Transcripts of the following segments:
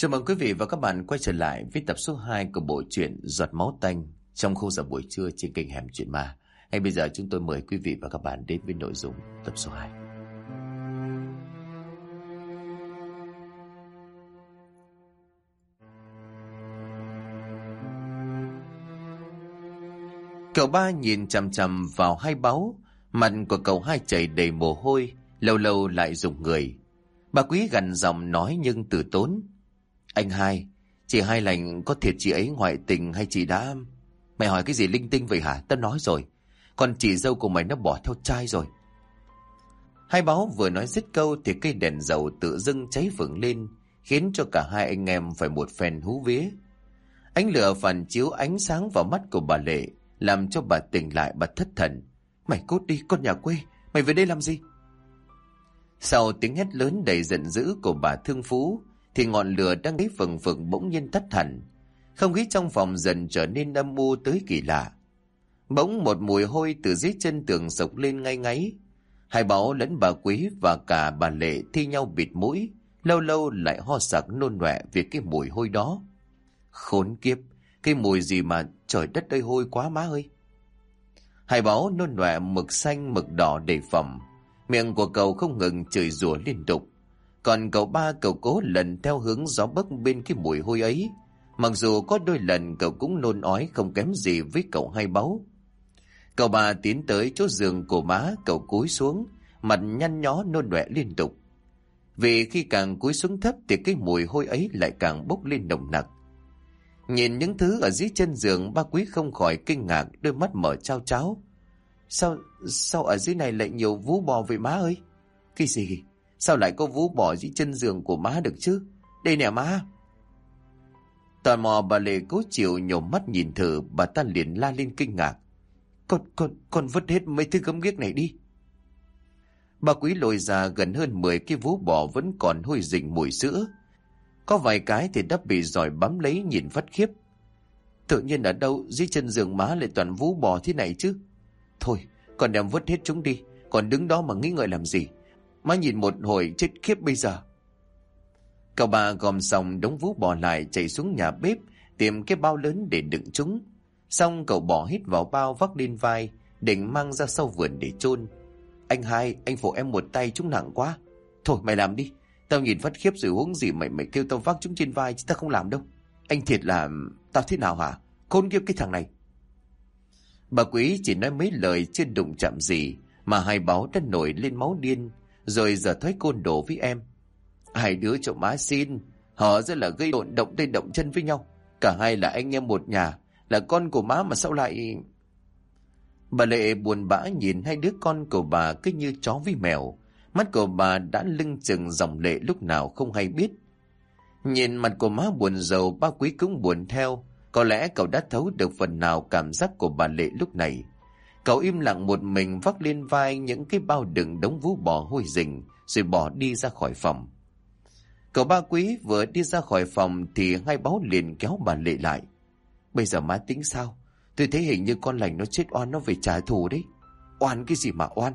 Chào mừng quý vị và các bạn quay trở lại với tập số 2 của bộ truyện Giọt Máu Tanh trong khung giờ buổi trưa trên kênh Hẻm Chuyện Ma. Ngay bây giờ chúng tôi mời quý vị và các bạn đến với nội dung tập số 2. Cậu ba nhìn chằm chằm vào hai báu, mặt của cậu hai chảy đầy mồ hôi, lâu lâu lại rụng người. Bà quý gần giọng nói nhưng từ tốn. Anh hai, chị hai lành có thiệt chị ấy ngoại tình hay chị đã... Mày hỏi cái gì linh tinh vậy hả? Tao nói rồi. Còn chị dâu của mày nó bỏ theo trai rồi. Hai báo vừa nói dứt câu thì cây đèn dầu tự dưng cháy vừng lên, khiến cho cả hai anh em phải một phen hú vía. Ánh lửa phản chiếu ánh sáng vào mắt của bà Lệ, làm cho bà tỉnh lại bà thất thần. Mày cút đi, con nhà quê, mày về đây làm gì? Sau tiếng hét lớn đầy giận dữ của bà Thương Phú, thì ngọn lửa đang ấy phừng phừng bỗng nhiên tắt hẳn. Không khí trong phòng dần trở nên âm u tới kỳ lạ. Bỗng một mùi hôi từ dưới chân tường sộc lên ngay ngáy. Hai bảo lẫn bà quý và cả bà lệ thi nhau bịt mũi, lâu lâu lại ho sặc nôn nọe vì cái mùi hôi đó. Khốn kiếp, cái mùi gì mà trời đất ơi hôi quá má ơi. Hai báo nôn nọe mực xanh mực đỏ đầy phẩm. Miệng của cậu không ngừng chửi rủa liên tục. Còn cậu ba cậu cố lần theo hướng gió bấc bên cái mùi hôi ấy. Mặc dù có đôi lần cậu cũng nôn ói không kém gì với cậu hai báu. Cậu ba tiến tới chỗ giường của má, cậu cúi xuống, mặt nhăn nhó nôn đọe liên tục. Vì khi càng cúi xuống thấp thì cái mùi hôi ấy lại càng bốc lên nồng nặc. Nhìn những thứ ở dưới chân giường ba quý không khỏi kinh ngạc đôi mắt mở trao cháo. Sao, sao ở dưới này lại nhiều vú bò vậy má ơi? Cái gì? Sao lại có vú bò dưới chân giường của má được chứ? Đây nè má. Tò mò bà Lê cố chịu nhổ mắt nhìn thử bà ta liền la lên kinh ngạc. Con, con, con vứt hết mấy thứ gấm ghiếc này đi. Bà quý lồi ra gần hơn 10 cái vú bò vẫn còn hôi rình mùi sữa. Có vài cái thì đã bị giỏi bám lấy nhìn phát khiếp. Tự nhiên ở đâu dưới chân giường má lại toàn vú bò thế này chứ? Thôi, con đem vứt hết chúng đi, còn đứng đó mà nghĩ ngợi làm gì? Má nhìn một hồi chết khiếp bây giờ. Cậu bà gom xong đống vú bò lại chạy xuống nhà bếp tìm cái bao lớn để đựng chúng. Xong cậu bỏ hít vào bao vác lên vai định mang ra sau vườn để chôn. Anh hai, anh phụ em một tay chúng nặng quá. Thôi mày làm đi. Tao nhìn phát khiếp rồi uống gì mày mày kêu tao vác chúng trên vai chứ tao không làm đâu. Anh thiệt là... Tao thế nào hả? Khôn kiếp cái thằng này. Bà quý chỉ nói mấy lời chưa đụng chạm gì mà hai báo đã nổi lên máu điên rồi giờ thói côn đồ với em. Hai đứa chỗ má xin, họ rất là gây độn động tay động chân với nhau. Cả hai là anh em một nhà, là con của má mà sao lại... Bà Lệ buồn bã nhìn hai đứa con của bà cứ như chó với mèo. Mắt của bà đã lưng chừng dòng lệ lúc nào không hay biết. Nhìn mặt của má buồn giàu, ba quý cũng buồn theo. Có lẽ cậu đã thấu được phần nào cảm giác của bà Lệ lúc này. Cậu im lặng một mình vác lên vai những cái bao đựng đống vú bò hôi rình, rồi bỏ đi ra khỏi phòng. Cậu ba quý vừa đi ra khỏi phòng thì hai báo liền kéo bà Lệ lại. Bây giờ má tính sao? Tôi thấy hình như con lành nó chết oan nó về trả thù đấy. Oan cái gì mà oan?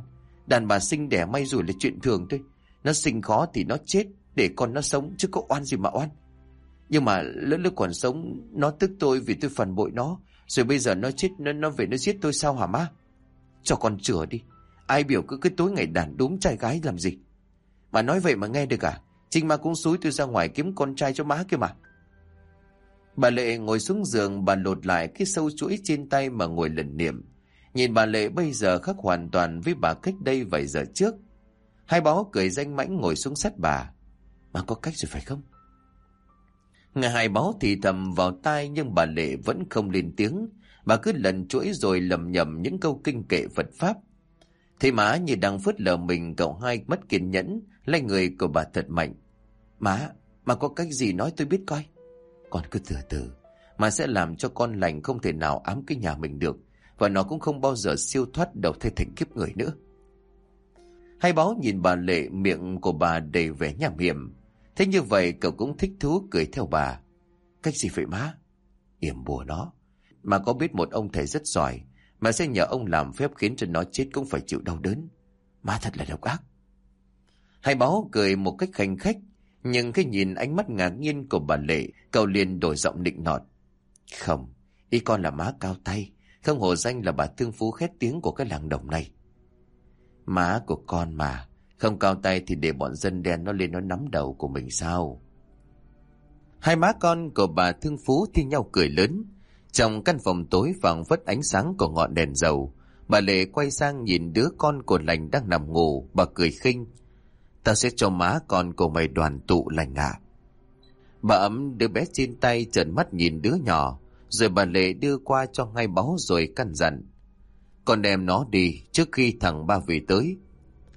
Đàn bà sinh đẻ may rủi là chuyện thường thôi. Nó sinh khó thì nó chết để con nó sống chứ có oan gì mà oan. Nhưng mà lỡ lúc còn sống nó tức tôi vì tôi phản bội nó. Rồi bây giờ nó chết nó, nó về nó giết tôi sao hả má? Cho con chữa đi. Ai biểu cứ cái tối ngày đàn đúng trai gái làm gì? Mà nói vậy mà nghe được à? Trinh ma cũng xúi tôi ra ngoài kiếm con trai cho má kia mà. Bà Lệ ngồi xuống giường, bà lột lại cái sâu chuỗi trên tay mà ngồi lần niệm. Nhìn bà Lệ bây giờ khác hoàn toàn với bà cách đây vài giờ trước. Hai báo cười danh mãnh ngồi xuống sát bà. Mà có cách rồi phải không? Nghe hai báo thì thầm vào tai nhưng bà Lệ vẫn không lên tiếng. Bà cứ lần chuỗi rồi lầm nhầm những câu kinh kệ Phật Pháp. Thế má như đang phớt lờ mình cậu hai mất kiên nhẫn, lấy người của bà thật mạnh. Má, mà có cách gì nói tôi biết coi. Con cứ từ từ, mà sẽ làm cho con lành không thể nào ám cái nhà mình được, và nó cũng không bao giờ siêu thoát đầu thây thành kiếp người nữa. Hai báo nhìn bà Lệ miệng của bà đầy vẻ nhảm hiểm. Thế như vậy cậu cũng thích thú cười theo bà. Cách gì vậy má? Yểm bùa nó. Mà có biết một ông thầy rất giỏi, mà sẽ nhờ ông làm phép khiến cho nó chết cũng phải chịu đau đớn. Má thật là độc ác. Hai báo cười một cách khanh khách, Nhưng khi nhìn ánh mắt ngạc nhiên của bà Lệ, cậu liền đổi giọng định nọt. Không, ý con là má cao tay, không hổ danh là bà thương phú khét tiếng của cái làng đồng này. Má của con mà, không cao tay thì để bọn dân đen nó lên nó nắm đầu của mình sao? Hai má con của bà thương phú thi nhau cười lớn. Trong căn phòng tối vàng vất ánh sáng của ngọn đèn dầu, bà Lệ quay sang nhìn đứa con của lành đang nằm ngủ, bà cười khinh. Tao sẽ cho má con của mày đoàn tụ lành ạ. Bà ấm đứa bé trên tay trợn mắt nhìn đứa nhỏ, rồi bà Lệ đưa qua cho ngay báu rồi căn dặn. Con đem nó đi trước khi thằng ba về tới.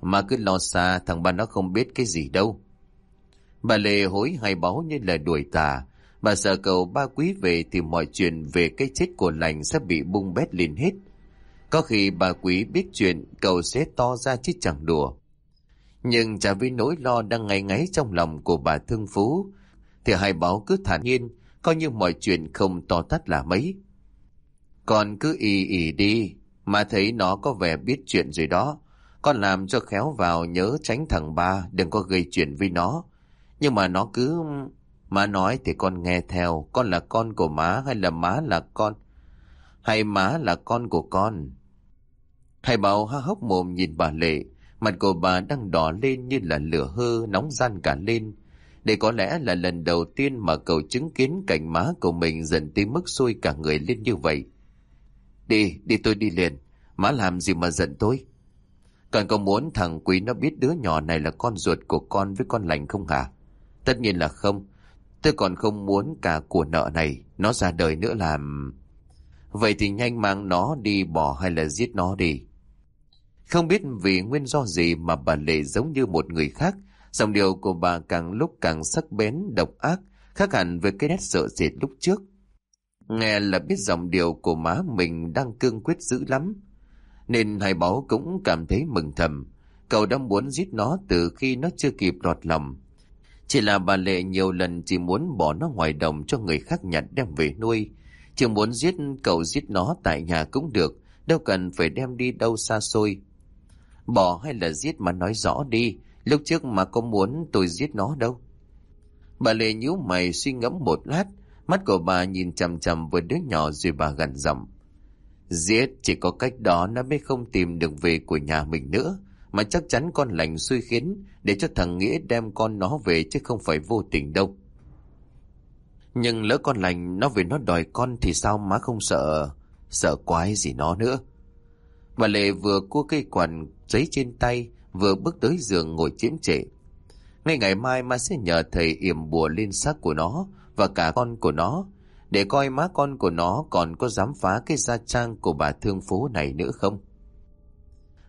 Mà cứ lo xa thằng ba nó không biết cái gì đâu. Bà Lệ hối hay báu như là đuổi tà. Bà sợ cầu ba quý về thì mọi chuyện về cái chết của lành sẽ bị bung bét lên hết. Có khi bà quý biết chuyện cầu sẽ to ra chứ chẳng đùa. Nhưng chả vì nỗi lo đang ngay ngáy trong lòng của bà thương phú, thì hai báo cứ thản nhiên, coi như mọi chuyện không to tát là mấy. Con cứ ì ì đi, mà thấy nó có vẻ biết chuyện rồi đó. Con làm cho khéo vào nhớ tránh thằng ba đừng có gây chuyện với nó. Nhưng mà nó cứ... Má nói thì con nghe theo, con là con của má hay là má là con? Hay má là con của con? Thầy bảo há hốc mồm nhìn bà Lệ, mặt của bà đang đỏ lên như là lửa hơ nóng gian cả lên. Đây có lẽ là lần đầu tiên mà cậu chứng kiến cảnh má của mình dần tới mức sôi cả người lên như vậy. Đi, đi tôi đi liền. Má làm gì mà giận tôi? Còn có muốn thằng Quý nó biết đứa nhỏ này là con ruột của con với con lành không hả? Tất nhiên là không. Tôi còn không muốn cả của nợ này, nó ra đời nữa làm... Vậy thì nhanh mang nó đi bỏ hay là giết nó đi. Không biết vì nguyên do gì mà bà Lệ giống như một người khác, Dòng điều của bà càng lúc càng sắc bén, độc ác, khác hẳn với cái nét sợ sệt lúc trước. Nghe là biết dòng điều của má mình đang cương quyết dữ lắm. Nên hai báu cũng cảm thấy mừng thầm. Cậu đã muốn giết nó từ khi nó chưa kịp lọt lòng. Chỉ là bà Lệ nhiều lần chỉ muốn bỏ nó ngoài đồng cho người khác nhặt đem về nuôi. Chỉ muốn giết cậu giết nó tại nhà cũng được, đâu cần phải đem đi đâu xa xôi. Bỏ hay là giết mà nói rõ đi, Lúc trước mà có muốn tôi giết nó đâu. Bà Lệ nhíu mày suy ngẫm một lát, mắt của bà nhìn chằm chằm với đứa nhỏ rồi bà gằn giọng. Giết chỉ có cách đó nó mới không tìm được về của nhà mình nữa, mà chắc chắn con lành xui khiến để cho thằng Nghĩa đem con nó về chứ không phải vô tình đâu. Nhưng lỡ con lành nó về nó đòi con thì sao má không sợ, sợ quái gì nó nữa. Bà Lệ vừa cua cây quản giấy trên tay, vừa bước tới giường ngồi chiếm trệ. Ngay ngày mai má sẽ nhờ thầy yểm bùa lên xác của nó và cả con của nó, để coi má con của nó còn có dám phá cái gia trang của bà thương phố này nữa không.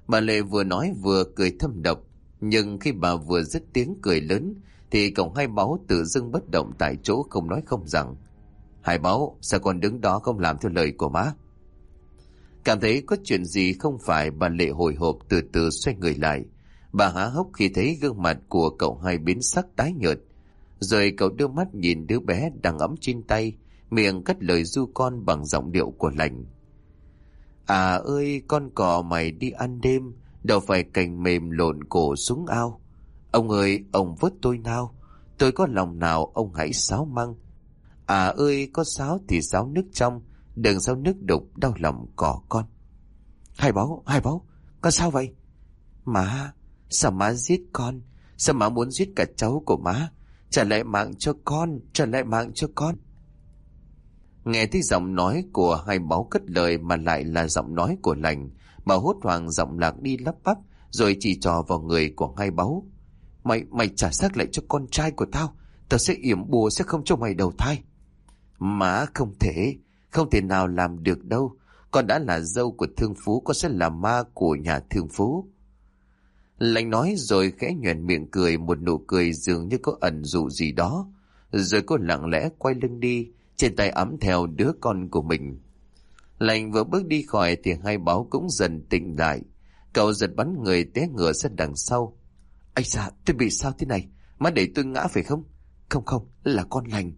Bà Lệ vừa nói vừa cười thâm độc, nhưng khi bà vừa dứt tiếng cười lớn, thì cổng hai báu tự dưng bất động tại chỗ không nói không rằng. Hai báu, sao con đứng đó không làm theo lời của má? Cảm thấy có chuyện gì không phải bà Lệ hồi hộp từ từ xoay người lại, Bà há hốc khi thấy gương mặt của cậu hai biến sắc tái nhợt. Rồi cậu đưa mắt nhìn đứa bé đang ấm trên tay, miệng cất lời du con bằng giọng điệu của lành. À ơi, con cò mày đi ăn đêm, đâu phải cành mềm lộn cổ xuống ao. Ông ơi, ông vớt tôi nào, tôi có lòng nào ông hãy sáo măng. À ơi, có sáo thì sáo nước trong, đừng sáo nước đục đau lòng cỏ con. Hai báo, hai báo, con sao vậy? má Sao má giết con? Sao má muốn giết cả cháu của má? Trả lại mạng cho con, trả lại mạng cho con. Nghe thấy giọng nói của hai báo cất lời mà lại là giọng nói của lành. Bà hốt hoảng giọng lạc đi lắp bắp rồi chỉ trò vào người của hai báu. Mày, mày trả xác lại cho con trai của tao. Tao sẽ yểm bùa sẽ không cho mày đầu thai. Má không thể, không thể nào làm được đâu. Con đã là dâu của thương phú, con sẽ là ma của nhà thương phú. Lành nói rồi khẽ nhuền miệng cười một nụ cười dường như có ẩn dụ gì đó. Rồi cô lặng lẽ quay lưng đi, trên tay ấm theo đứa con của mình. Lành vừa bước đi khỏi thì hai báo cũng dần tỉnh lại. Cậu giật bắn người té ngựa ra đằng sau. Ây da, tôi bị sao thế này? Má để tôi ngã phải không? Không không, là con lành.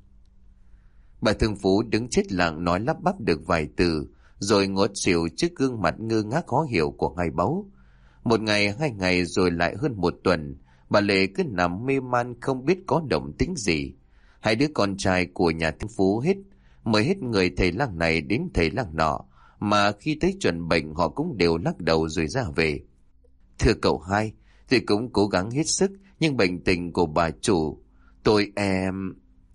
Bà thương phú đứng chết lặng nói lắp bắp được vài từ, rồi ngốt xỉu trước gương mặt ngơ ngác khó hiểu của hai báu. Một ngày, hai ngày rồi lại hơn một tuần, Bà Lệ cứ nằm mê man không biết có động tính gì. Hai đứa con trai của nhà thương phú hết, mời hết người thầy lang này đến thầy lang nọ, mà khi tới chuẩn bệnh họ cũng đều lắc đầu rồi ra về. Thưa cậu hai, tôi cũng cố gắng hết sức, nhưng bệnh tình của bà chủ, tôi em...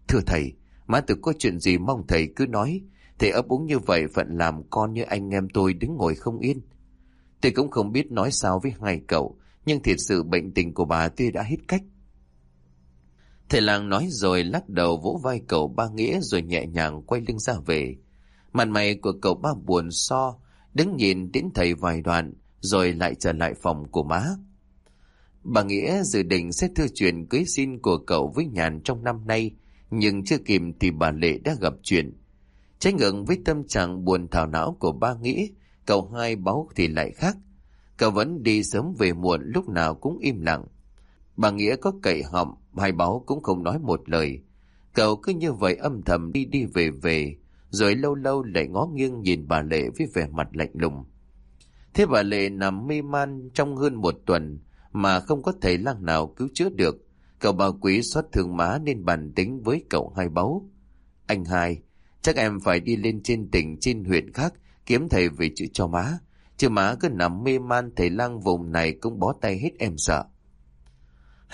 Thưa thầy, má tôi có chuyện gì mong thầy cứ nói, thầy ấp úng như vậy phận làm con như anh em tôi đứng ngồi không yên. Tôi cũng không biết nói sao với hai cậu, nhưng thiệt sự bệnh tình của bà tôi đã hết cách. Thầy làng nói rồi lắc đầu vỗ vai cậu ba nghĩa rồi nhẹ nhàng quay lưng ra về. Mặt mày của cậu ba buồn so, đứng nhìn đến thầy vài đoạn, rồi lại trở lại phòng của má. Bà Nghĩa dự định sẽ thư chuyện cưới xin của cậu với Nhàn trong năm nay, nhưng chưa kịp thì bà Lệ đã gặp chuyện. Trái ngưỡng với tâm trạng buồn thảo não của ba Nghĩa, cậu hai báo thì lại khác. Cậu vẫn đi sớm về muộn lúc nào cũng im lặng. Bà Nghĩa có cậy họng, hai báo cũng không nói một lời. Cậu cứ như vậy âm thầm đi đi về về, rồi lâu lâu lại ngó nghiêng nhìn bà Lệ với vẻ mặt lạnh lùng. Thế bà Lệ nằm mê man trong hơn một tuần mà không có thầy lang nào cứu chữa được. Cậu bà quý xót thương má nên bàn tính với cậu hai báu. Anh hai, chắc em phải đi lên trên tỉnh trên huyện khác kiếm thầy về chữa cho má. Chứ má cứ nằm mê man thầy lang vùng này cũng bó tay hết em sợ.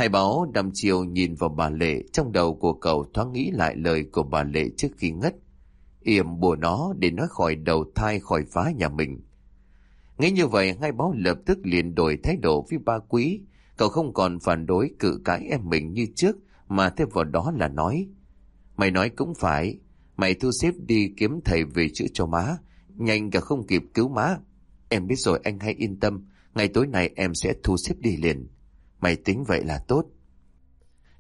Hai báo đăm chiều nhìn vào bà Lệ, trong đầu của cậu thoáng nghĩ lại lời của bà Lệ trước khi ngất. Yểm bùa nó để nó khỏi đầu thai khỏi phá nhà mình. Nghĩ như vậy, hai báo lập tức liền đổi thái độ với ba quý. Cậu không còn phản đối cự cãi em mình như trước, mà thêm vào đó là nói. Mày nói cũng phải, mày thu xếp đi kiếm thầy về chữa cho má, nhanh cả không kịp cứu má. Em biết rồi anh hãy yên tâm, ngày tối nay em sẽ thu xếp đi liền. Mày tính vậy là tốt.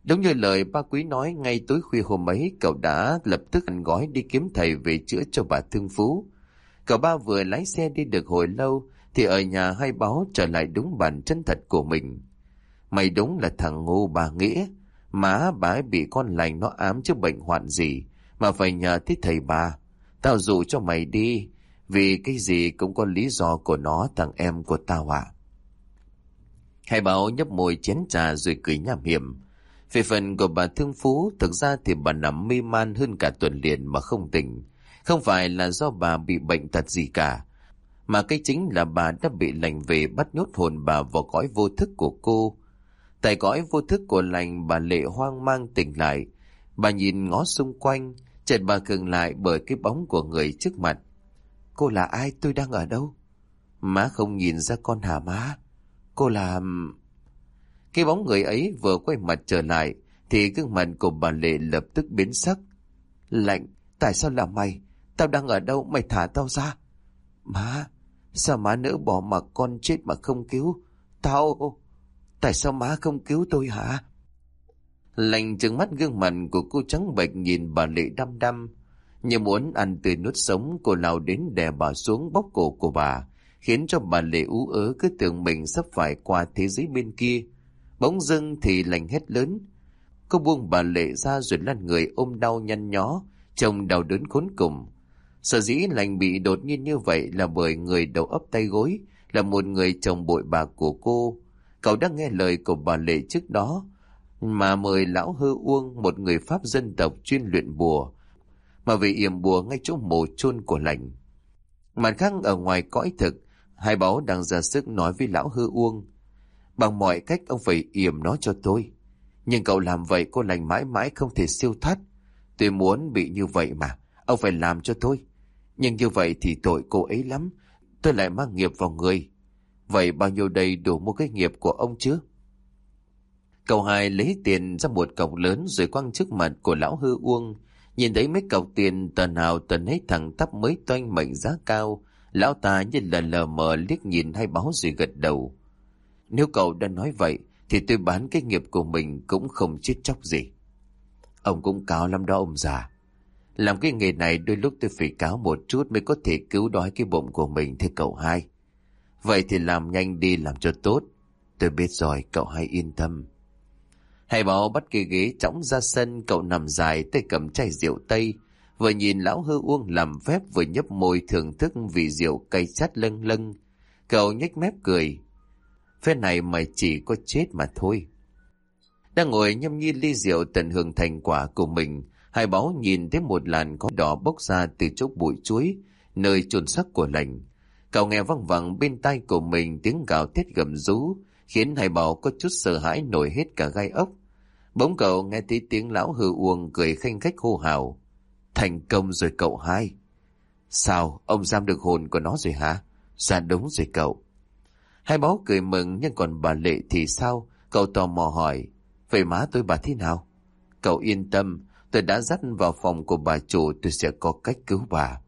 Đúng như lời ba quý nói, ngay tối khuya hôm ấy, cậu đã lập tức ăn gói đi kiếm thầy về chữa cho bà thương phú. Cậu ba vừa lái xe đi được hồi lâu, thì ở nhà hai báo trở lại đúng bản chân thật của mình. Mày đúng là thằng ngu bà Nghĩa, má bà ấy bị con lành nó ám chứ bệnh hoạn gì, mà phải nhờ tới thầy bà. Tao dụ cho mày đi, vì cái gì cũng có lý do của nó thằng em của tao ạ. À. Hai bảo nhấp môi chén trà rồi cười nhảm hiểm. Về phần của bà Thương Phú, thực ra thì bà nằm mê man hơn cả tuần liền mà không tỉnh. Không phải là do bà bị bệnh tật gì cả, mà cái chính là bà đã bị lành về bắt nhốt hồn bà vào cõi vô thức của cô. Tại cõi vô thức của lành bà lệ hoang mang tỉnh lại. Bà nhìn ngó xung quanh, chợt bà khừng lại bởi cái bóng của người trước mặt. Cô là ai? Tôi đang ở đâu? Má không nhìn ra con hả má? Cô làm Cái bóng người ấy vừa quay mặt trở lại, thì gương mặt của bà Lệ lập tức biến sắc. Lạnh, tại sao là mày? Tao đang ở đâu? Mày thả tao ra. Má, sao má nỡ bỏ mặc con chết mà không cứu? Tao... Tại sao má không cứu tôi hả? Lạnh trừng mắt gương mặt của cô trắng bệch nhìn bà Lệ đăm đăm. Như muốn ăn tươi nuốt sống, cô lao đến đè bà xuống bóc cổ của bà khiến cho bà Lệ ú ớ cứ tưởng mình sắp phải qua thế giới bên kia. Bỗng dưng thì lành hết lớn. Cô buông bà Lệ ra rồi lăn người ôm đau nhăn nhó, chồng đau đớn khốn cùng. Sở dĩ lành bị đột nhiên như vậy là bởi người đầu ấp tay gối, là một người chồng bội bạc của cô. Cậu đã nghe lời của bà Lệ trước đó, mà mời lão hư uông một người Pháp dân tộc chuyên luyện bùa, mà vì yểm bùa ngay chỗ mồ chôn của lành. Mặt khác ở ngoài cõi thực, Hai báo đang ra sức nói với lão hư uông. Bằng mọi cách ông phải yểm nó cho tôi. Nhưng cậu làm vậy cô lành mãi mãi không thể siêu thoát. Tôi muốn bị như vậy mà. Ông phải làm cho tôi. Nhưng như vậy thì tội cô ấy lắm. Tôi lại mang nghiệp vào người. Vậy bao nhiêu đây đủ mua cái nghiệp của ông chứ? Cậu hai lấy tiền ra một cọc lớn rồi quăng trước mặt của lão hư uông. Nhìn thấy mấy cọc tiền tờ nào tờ nấy thẳng tắp mới toanh mệnh giá cao Lão ta như là lờ mờ liếc nhìn hai báo rồi gật đầu. Nếu cậu đã nói vậy, thì tôi bán cái nghiệp của mình cũng không chết chóc gì. Ông cũng cáo lắm đó ông già. Làm cái nghề này đôi lúc tôi phải cáo một chút mới có thể cứu đói cái bụng của mình thưa cậu hai. Vậy thì làm nhanh đi làm cho tốt. Tôi biết rồi, cậu hai yên tâm. Hai báo bắt cái ghế chõng ra sân, cậu nằm dài tay cầm chai rượu tây, vừa nhìn lão hư uông làm phép vừa nhấp môi thưởng thức vị rượu cay chát lâng lâng. Cậu nhếch mép cười. Phép này mày chỉ có chết mà thôi. Đang ngồi nhâm nhi ly rượu tận hưởng thành quả của mình, hai báo nhìn thấy một làn có đỏ bốc ra từ chỗ bụi chuối, nơi chôn sắc của lành. Cậu nghe văng vẳng bên tai của mình tiếng gào thét gầm rú, khiến hai bảo có chút sợ hãi nổi hết cả gai ốc. Bỗng cậu nghe thấy tiếng lão hư uông cười khanh khách hô hào. Thành công rồi cậu hai. Sao, ông giam được hồn của nó rồi hả? Dạ đúng rồi cậu. Hai báo cười mừng nhưng còn bà Lệ thì sao? Cậu tò mò hỏi. Vậy má tôi bà thế nào? Cậu yên tâm, tôi đã dắt vào phòng của bà chủ tôi sẽ có cách cứu bà.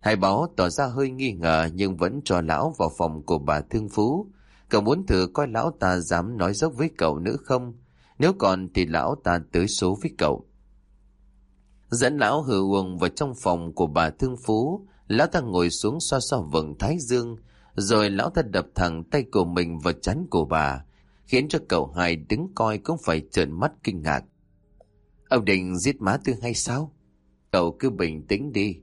Hai báo tỏ ra hơi nghi ngờ nhưng vẫn cho lão vào phòng của bà thương phú. Cậu muốn thử coi lão ta dám nói dốc với cậu nữa không? Nếu còn thì lão ta tới số với cậu. Dẫn lão hử uồng vào trong phòng của bà thương phú. Lão ta ngồi xuống xoa xoa vầng thái dương. Rồi lão ta đập thẳng tay của mình vào chán của bà. Khiến cho cậu hai đứng coi cũng phải trợn mắt kinh ngạc. Ông định giết má tư hay sao? Cậu cứ bình tĩnh đi.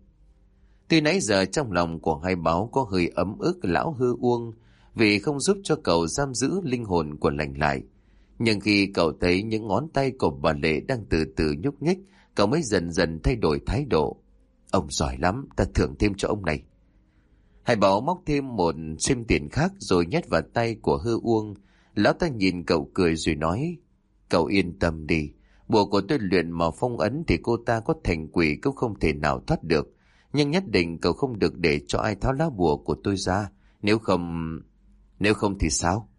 Tuy nãy giờ trong lòng của hai báo có hơi ấm ức lão hư uông vì không giúp cho cậu giam giữ linh hồn của lành lại. Nhưng khi cậu thấy những ngón tay của bà Lệ đang từ từ nhúc nhích, cậu mới dần dần thay đổi thái độ. Ông giỏi lắm, ta thưởng thêm cho ông này. Hải bảo móc thêm một sim tiền khác rồi nhét vào tay của hư uông. Lão ta nhìn cậu cười rồi nói, cậu yên tâm đi, bùa của tôi luyện mà phong ấn thì cô ta có thành quỷ cũng không thể nào thoát được. Nhưng nhất định cậu không được để cho ai tháo lá bùa của tôi ra, nếu không... Nếu không thì sao?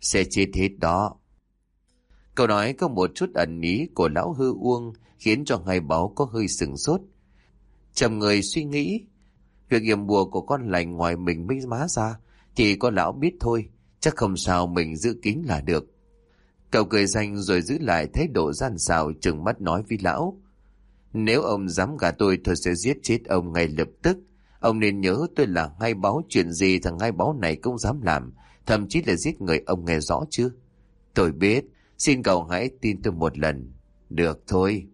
Sẽ chết hết đó. Câu nói có một chút ẩn ý của lão hư uông khiến cho ngài báo có hơi sừng sốt. Trầm người suy nghĩ, việc yểm bùa của con lành ngoài mình mới má ra thì có lão biết thôi, chắc không sao mình giữ kín là được. Cậu cười danh rồi giữ lại thái độ gian xào chừng mắt nói với lão. Nếu ông dám gả tôi tôi sẽ giết chết ông ngay lập tức. Ông nên nhớ tôi là ngay báo chuyện gì thằng ngay báo này cũng dám làm, thậm chí là giết người ông nghe rõ chưa? Tôi biết, xin cậu hãy tin tôi một lần. Được thôi.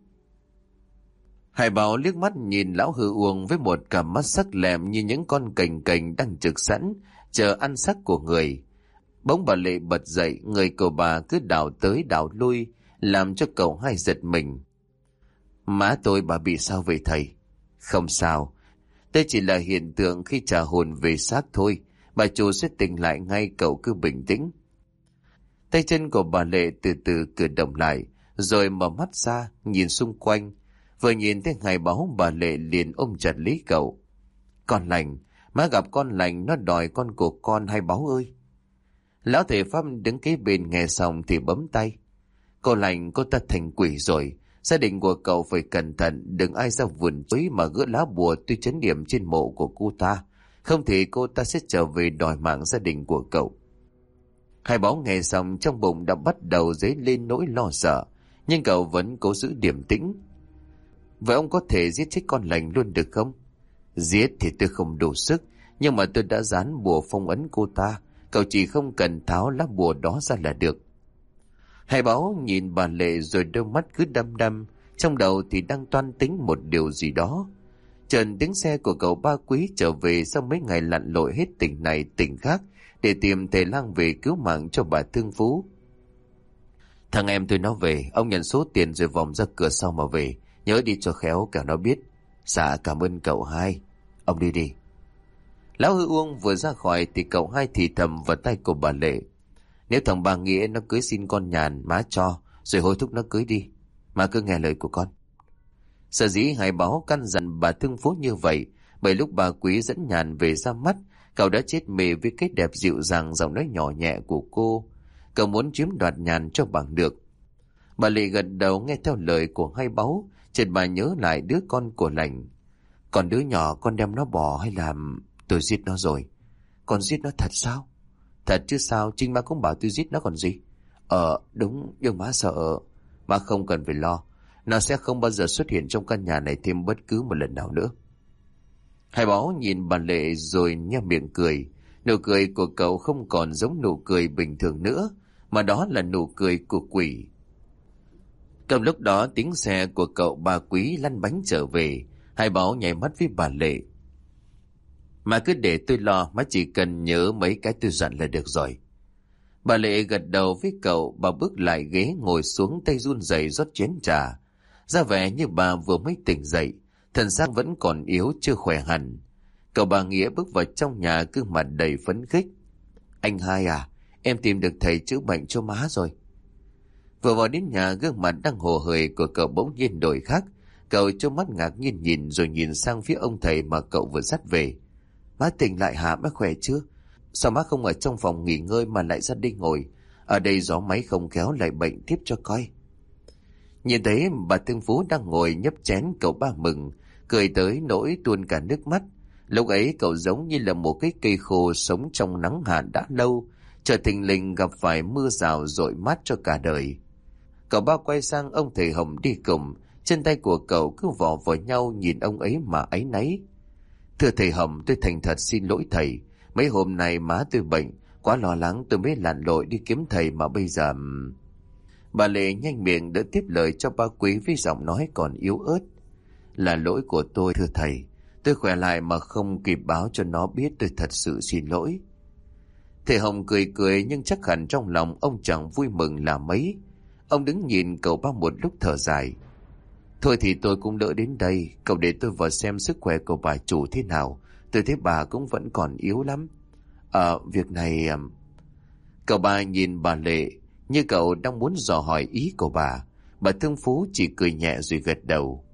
Hải Bảo liếc mắt nhìn lão hư uông với một cặp mắt sắc lẹm như những con cành cành đang trực sẵn, chờ ăn sắc của người. Bỗng bà Lệ bật dậy, người cậu bà cứ đảo tới đảo lui, làm cho cậu hai giật mình. Má tôi bà bị sao vậy thầy? Không sao, đây chỉ là hiện tượng khi trả hồn về xác thôi, bà chủ sẽ tỉnh lại ngay cậu cứ bình tĩnh. Tay chân của bà Lệ từ từ cử động lại, rồi mở mắt ra, nhìn xung quanh. Vừa nhìn thấy ngài báo bà Lệ liền ôm chặt lấy cậu. Con lành, má gặp con lành nó đòi con của con hay báo ơi. Lão thể pháp đứng kế bên nghe xong thì bấm tay. Cô lành cô ta thành quỷ rồi, gia đình của cậu phải cẩn thận, đừng ai ra vườn chuối mà gỡ lá bùa tuy chấn điểm trên mộ của cô ta. Không thì cô ta sẽ trở về đòi mạng gia đình của cậu. Hai báo nghe xong trong bụng đã bắt đầu dấy lên nỗi lo sợ, nhưng cậu vẫn cố giữ điểm tĩnh. Vậy ông có thể giết chết con lành luôn được không? Giết thì tôi không đủ sức, nhưng mà tôi đã dán bùa phong ấn cô ta, cậu chỉ không cần tháo lá bùa đó ra là được. Hai báo nhìn bà Lệ rồi đôi mắt cứ đăm đăm, trong đầu thì đang toan tính một điều gì đó. Trần tiếng xe của cậu ba quý trở về sau mấy ngày lặn lội hết tỉnh này tỉnh khác để tìm thầy lang về cứu mạng cho bà thương phú. Thằng em tôi nó về, ông nhận số tiền rồi vòng ra cửa sau mà về. Nhớ đi cho khéo cả nó biết. Dạ cảm ơn cậu hai. Ông đi đi. Lão hư uông vừa ra khỏi thì cậu hai thì thầm vào tay của bà Lệ. Nếu thằng bà Nghĩa nó cưới xin con nhàn, má cho, rồi hối thúc nó cưới đi. Má cứ nghe lời của con. Sở dĩ hải báo căn dặn bà thương phú như vậy, bởi lúc bà quý dẫn nhàn về ra mắt, cậu đã chết mê với cái đẹp dịu dàng giọng nói nhỏ nhẹ của cô. Cậu muốn chiếm đoạt nhàn cho bằng được. Bà Lệ gật đầu nghe theo lời của hai báu, chợt bà nhớ lại đứa con của lành. Còn đứa nhỏ con đem nó bỏ hay làm... Tôi giết nó rồi. Con giết nó thật sao? Thật chứ sao, Trinh má cũng bảo tôi giết nó còn gì. Ờ, đúng, nhưng má sợ. Má không cần phải lo. Nó sẽ không bao giờ xuất hiện trong căn nhà này thêm bất cứ một lần nào nữa. Hai báo nhìn bà Lệ rồi nhe miệng cười. Nụ cười của cậu không còn giống nụ cười bình thường nữa, mà đó là nụ cười của quỷ. Trong lúc đó tiếng xe của cậu bà quý lăn bánh trở về, hai báo nhảy mắt với bà Lệ. Mà cứ để tôi lo, má chỉ cần nhớ mấy cái tôi dặn là được rồi. Bà Lệ gật đầu với cậu, bà bước lại ghế ngồi xuống tay run rẩy rót chén trà. Ra vẻ như bà vừa mới tỉnh dậy, thần xác vẫn còn yếu chưa khỏe hẳn. Cậu bà Nghĩa bước vào trong nhà cứ mặt đầy phấn khích. Anh hai à, em tìm được thầy chữa bệnh cho má rồi. Vừa vào đến nhà gương mặt đang hồ hởi của cậu bỗng nhiên đổi khác. Cậu cho mắt ngạc nhiên nhìn rồi nhìn sang phía ông thầy mà cậu vừa dắt về. Má tỉnh lại hả má khỏe chưa? Sao má không ở trong phòng nghỉ ngơi mà lại ra đây ngồi? Ở đây gió máy không kéo lại bệnh tiếp cho coi. Nhìn thấy bà Tương Phú đang ngồi nhấp chén cậu ba mừng, cười tới nỗi tuôn cả nước mắt. Lúc ấy cậu giống như là một cái cây khô sống trong nắng hạn đã lâu, chờ thình lình gặp phải mưa rào rội mát cho cả đời. Cậu ba quay sang ông thầy Hồng đi cùng, chân tay của cậu cứ vò vào nhau nhìn ông ấy mà ấy nấy. Thưa thầy Hồng, tôi thành thật xin lỗi thầy. Mấy hôm nay má tôi bệnh, quá lo lắng tôi mới lặn lội đi kiếm thầy mà bây giờ... Bà Lệ nhanh miệng đỡ tiếp lời cho ba quý với giọng nói còn yếu ớt. Là lỗi của tôi thưa thầy. Tôi khỏe lại mà không kịp báo cho nó biết tôi thật sự xin lỗi. Thầy Hồng cười cười nhưng chắc hẳn trong lòng ông chẳng vui mừng là mấy. Ông đứng nhìn cậu ba một lúc thở dài. Thôi thì tôi cũng đỡ đến đây, cậu để tôi vào xem sức khỏe của bà chủ thế nào. Tôi thấy bà cũng vẫn còn yếu lắm. Ờ, việc này... À, cậu ba nhìn bà Lệ, như cậu đang muốn dò hỏi ý của bà. Bà Thương Phú chỉ cười nhẹ rồi gật đầu.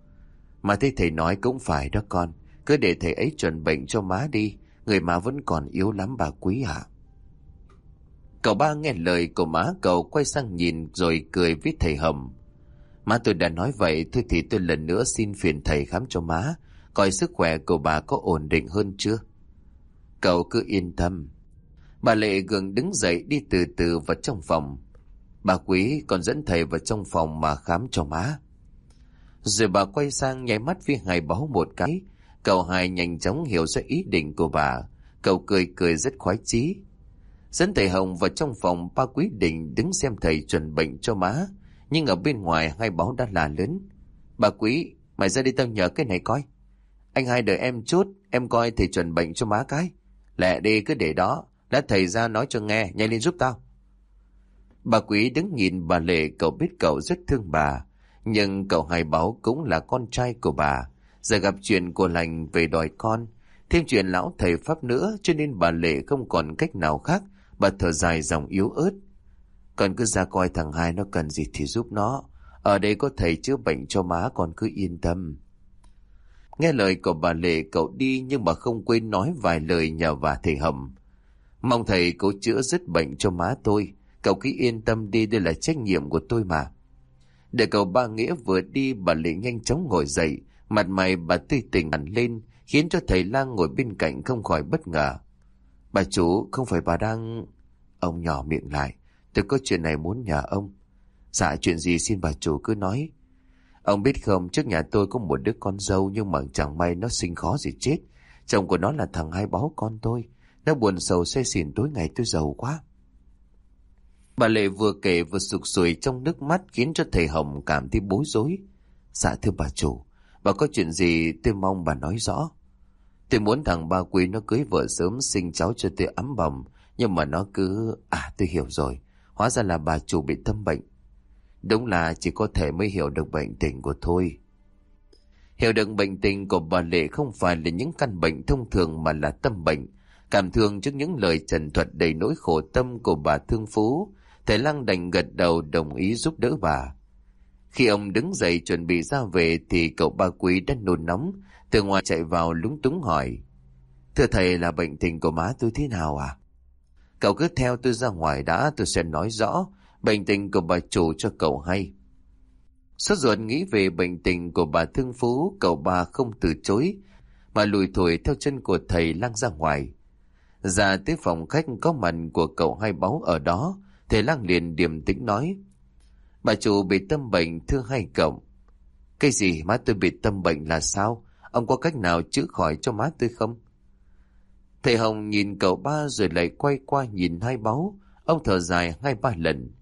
Mà thấy thầy nói cũng phải đó con. Cứ để thầy ấy chuẩn bệnh cho má đi. Người má vẫn còn yếu lắm bà quý ạ. Cậu ba nghe lời của má, cậu quay sang nhìn rồi cười với thầy Hồng. Má tôi đã nói vậy thôi thì tôi lần nữa xin phiền thầy khám cho má. Coi sức khỏe của bà có ổn định hơn chưa? Cậu cứ yên tâm. Bà Lệ gượng đứng dậy đi từ từ vào trong phòng. Bà Quý còn dẫn thầy vào trong phòng mà khám cho má. Rồi bà quay sang nháy mắt với hai báo một cái. Cậu hai nhanh chóng hiểu ra ý định của bà. Cậu cười cười rất khoái chí. Dẫn thầy Hồng vào trong phòng ba quý định đứng xem thầy chuẩn bệnh cho má. Nhưng ở bên ngoài hai báo đã là lớn. Bà quý, mày ra đi tao nhờ cái này coi. Anh hai đợi em chút, em coi thầy chuẩn bệnh cho má cái. Lẹ đi cứ để đó, lát thầy ra nói cho nghe, nhanh lên giúp tao. Bà quý đứng nhìn bà Lệ cậu biết cậu rất thương bà. Nhưng cậu hai báo cũng là con trai của bà. Giờ gặp chuyện của lành về đòi con. Thêm chuyện lão thầy Pháp nữa, cho nên bà Lệ không còn cách nào khác. Bà thở dài dòng yếu ớt. Con cứ ra coi thằng hai nó cần gì thì giúp nó. Ở đây có thầy chữa bệnh cho má, con cứ yên tâm. Nghe lời của bà Lệ, cậu đi nhưng mà không quên nói vài lời nhờ và thầy Hầm. Mong thầy cố chữa dứt bệnh cho má tôi. Cậu cứ yên tâm đi, đây là trách nhiệm của tôi mà. Để cậu ba nghĩa vừa đi bà Lệ nhanh chóng ngồi dậy. Mặt mày bà tươi tỉnh hẳn lên khiến cho thầy lang ngồi bên cạnh không khỏi bất ngờ. Bà chủ không phải bà đang... Ông nhỏ miệng lại. Tôi có chuyện này muốn nhờ ông. Dạ chuyện gì xin bà chủ cứ nói. Ông biết không, trước nhà tôi có một đứa con dâu nhưng mà chẳng may nó sinh khó gì chết. Chồng của nó là thằng hai báo con tôi. Nó buồn sầu say xỉn tối ngày tôi giàu quá. Bà Lệ vừa kể vừa sụt sùi trong nước mắt khiến cho thầy Hồng cảm thấy bối rối. Dạ thưa bà chủ, bà có chuyện gì tôi mong bà nói rõ. Tôi muốn thằng ba quý nó cưới vợ sớm sinh cháu cho tôi ấm bồng nhưng mà nó cứ... À tôi hiểu rồi, hóa ra là bà chủ bị tâm bệnh. Đúng là chỉ có thể mới hiểu được bệnh tình của tôi. Hiểu được bệnh tình của bà Lệ không phải là những căn bệnh thông thường mà là tâm bệnh. Cảm thương trước những lời trần thuật đầy nỗi khổ tâm của bà Thương Phú, Thầy Lăng đành gật đầu đồng ý giúp đỡ bà. Khi ông đứng dậy chuẩn bị ra về thì cậu ba quý đã nôn nóng, từ ngoài chạy vào lúng túng hỏi. Thưa thầy là bệnh tình của má tôi thế nào à? Cậu cứ theo tôi ra ngoài đã tôi sẽ nói rõ bệnh tình của bà chủ cho cậu hay. Sốt ruột nghĩ về bệnh tình của bà thương phú, cậu bà không từ chối, mà lùi thổi theo chân của thầy lăng ra ngoài. Ra tới phòng khách có mặt của cậu hai báu ở đó, thầy lăng liền điềm tĩnh nói. Bà chủ bị tâm bệnh thưa hai cậu. Cái gì má tôi bị tâm bệnh là sao? Ông có cách nào chữa khỏi cho má tôi không? Thầy Hồng nhìn cậu ba rồi lại quay qua nhìn hai báu. Ông thở dài hai ba lần.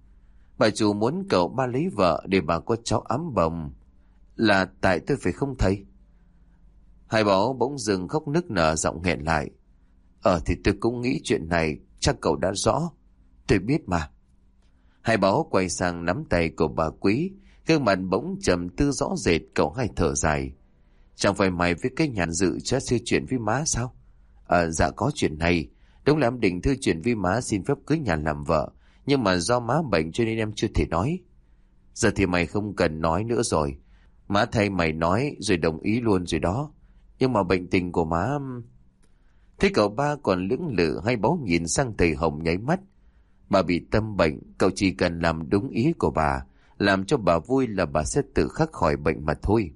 Bà chủ muốn cậu ba lấy vợ để bà có cháu ấm bồng. Là tại tôi phải không thầy? Hai báu bỗng dừng khóc nức nở giọng nghẹn lại. Ờ thì tôi cũng nghĩ chuyện này, chắc cậu đã rõ. Tôi biết mà. Hai báo quay sang nắm tay của bà quý, gương mặt bỗng trầm tư rõ rệt cậu hai thở dài. Chẳng phải mày với cái nhàn dự chết sư chuyện với má sao? À, dạ có chuyện này. Đúng là em định thư chuyện với má xin phép cưới nhà làm vợ. Nhưng mà do má bệnh cho nên em chưa thể nói. Giờ thì mày không cần nói nữa rồi. Má thay mày nói rồi đồng ý luôn rồi đó. Nhưng mà bệnh tình của má... Thế cậu ba còn lưỡng lự hay bó nhìn sang thầy Hồng nháy mắt. Bà bị tâm bệnh, cậu chỉ cần làm đúng ý của bà. Làm cho bà vui là bà sẽ tự khắc khỏi bệnh mà thôi.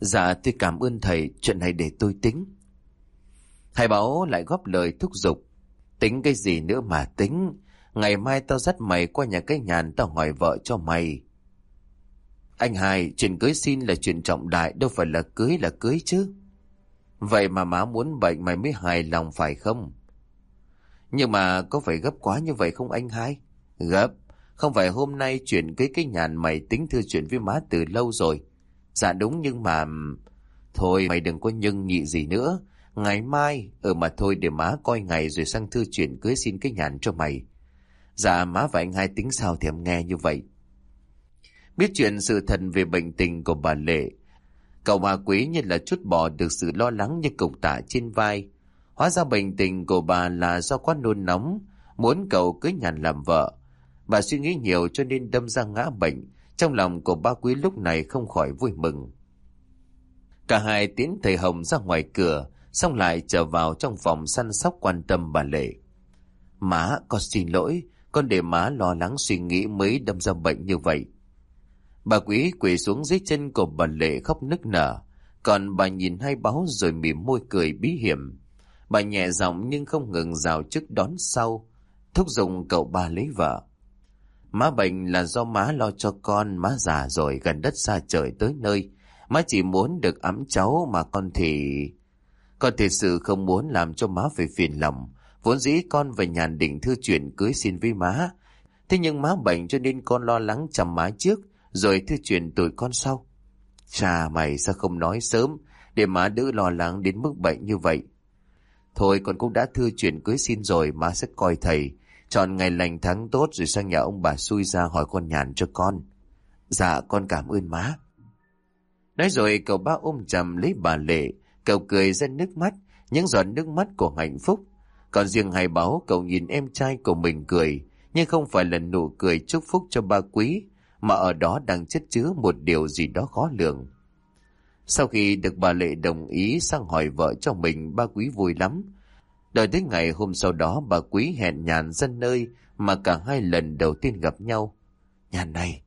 Dạ tôi cảm ơn thầy, chuyện này để tôi tính. Thầy bảo lại góp lời thúc giục. Tính cái gì nữa mà tính. Ngày mai tao dắt mày qua nhà cái nhàn tao hỏi vợ cho mày. Anh hai, chuyện cưới xin là chuyện trọng đại, đâu phải là cưới là cưới chứ. Vậy mà má muốn bệnh mày mới hài lòng phải không? Nhưng mà có phải gấp quá như vậy không anh hai? Gấp, không phải hôm nay chuyện cưới cái nhàn mày tính thư chuyện với má từ lâu rồi. Dạ đúng nhưng mà... Thôi mày đừng có nhưng nhị gì nữa. Ngày mai, ở mà thôi để má coi ngày rồi sang thư chuyển cưới xin cái nhàn cho mày. Dạ má và anh hai tính sao thì em nghe như vậy. Biết chuyện sự thật về bệnh tình của bà Lệ, cậu bà quý như là chút bỏ được sự lo lắng như cục tạ trên vai. Hóa ra bệnh tình của bà là do quá nôn nóng, muốn cậu cưới nhàn làm vợ. Bà suy nghĩ nhiều cho nên đâm ra ngã bệnh, trong lòng của ba quý lúc này không khỏi vui mừng. Cả hai tiến thầy Hồng ra ngoài cửa, xong lại trở vào trong phòng săn sóc quan tâm bà Lệ. Má, con xin lỗi, con để má lo lắng suy nghĩ mới đâm ra bệnh như vậy. Bà quý quỳ xuống dưới chân của bà Lệ khóc nức nở, còn bà nhìn hai báo rồi mỉm môi cười bí hiểm. Bà nhẹ giọng nhưng không ngừng rào trước đón sau, thúc giục cậu bà lấy vợ. Má bệnh là do má lo cho con, má già rồi gần đất xa trời tới nơi. Má chỉ muốn được ấm cháu mà con thì... Con thật sự không muốn làm cho má phải phiền lòng. Vốn dĩ con về nhàn định thư chuyển cưới xin với má. Thế nhưng má bệnh cho nên con lo lắng chăm má trước, rồi thư chuyển tuổi con sau. Chà mày sao không nói sớm, để má đỡ lo lắng đến mức bệnh như vậy. Thôi con cũng đã thư chuyển cưới xin rồi, má sẽ coi thầy. Chọn ngày lành tháng tốt rồi sang nhà ông bà xui ra hỏi con nhàn cho con. Dạ con cảm ơn má. Nói rồi cậu ba ôm chầm lấy bà Lệ, cậu cười ra nước mắt, những giọt nước mắt của hạnh phúc. Còn riêng hài báo cậu nhìn em trai của mình cười, nhưng không phải là nụ cười chúc phúc cho ba quý, mà ở đó đang chất chứa một điều gì đó khó lường. Sau khi được bà Lệ đồng ý sang hỏi vợ cho mình, ba quý vui lắm. Đợi đến ngày hôm sau đó bà quý hẹn nhàn dân nơi mà cả hai lần đầu tiên gặp nhau. Nhàn này,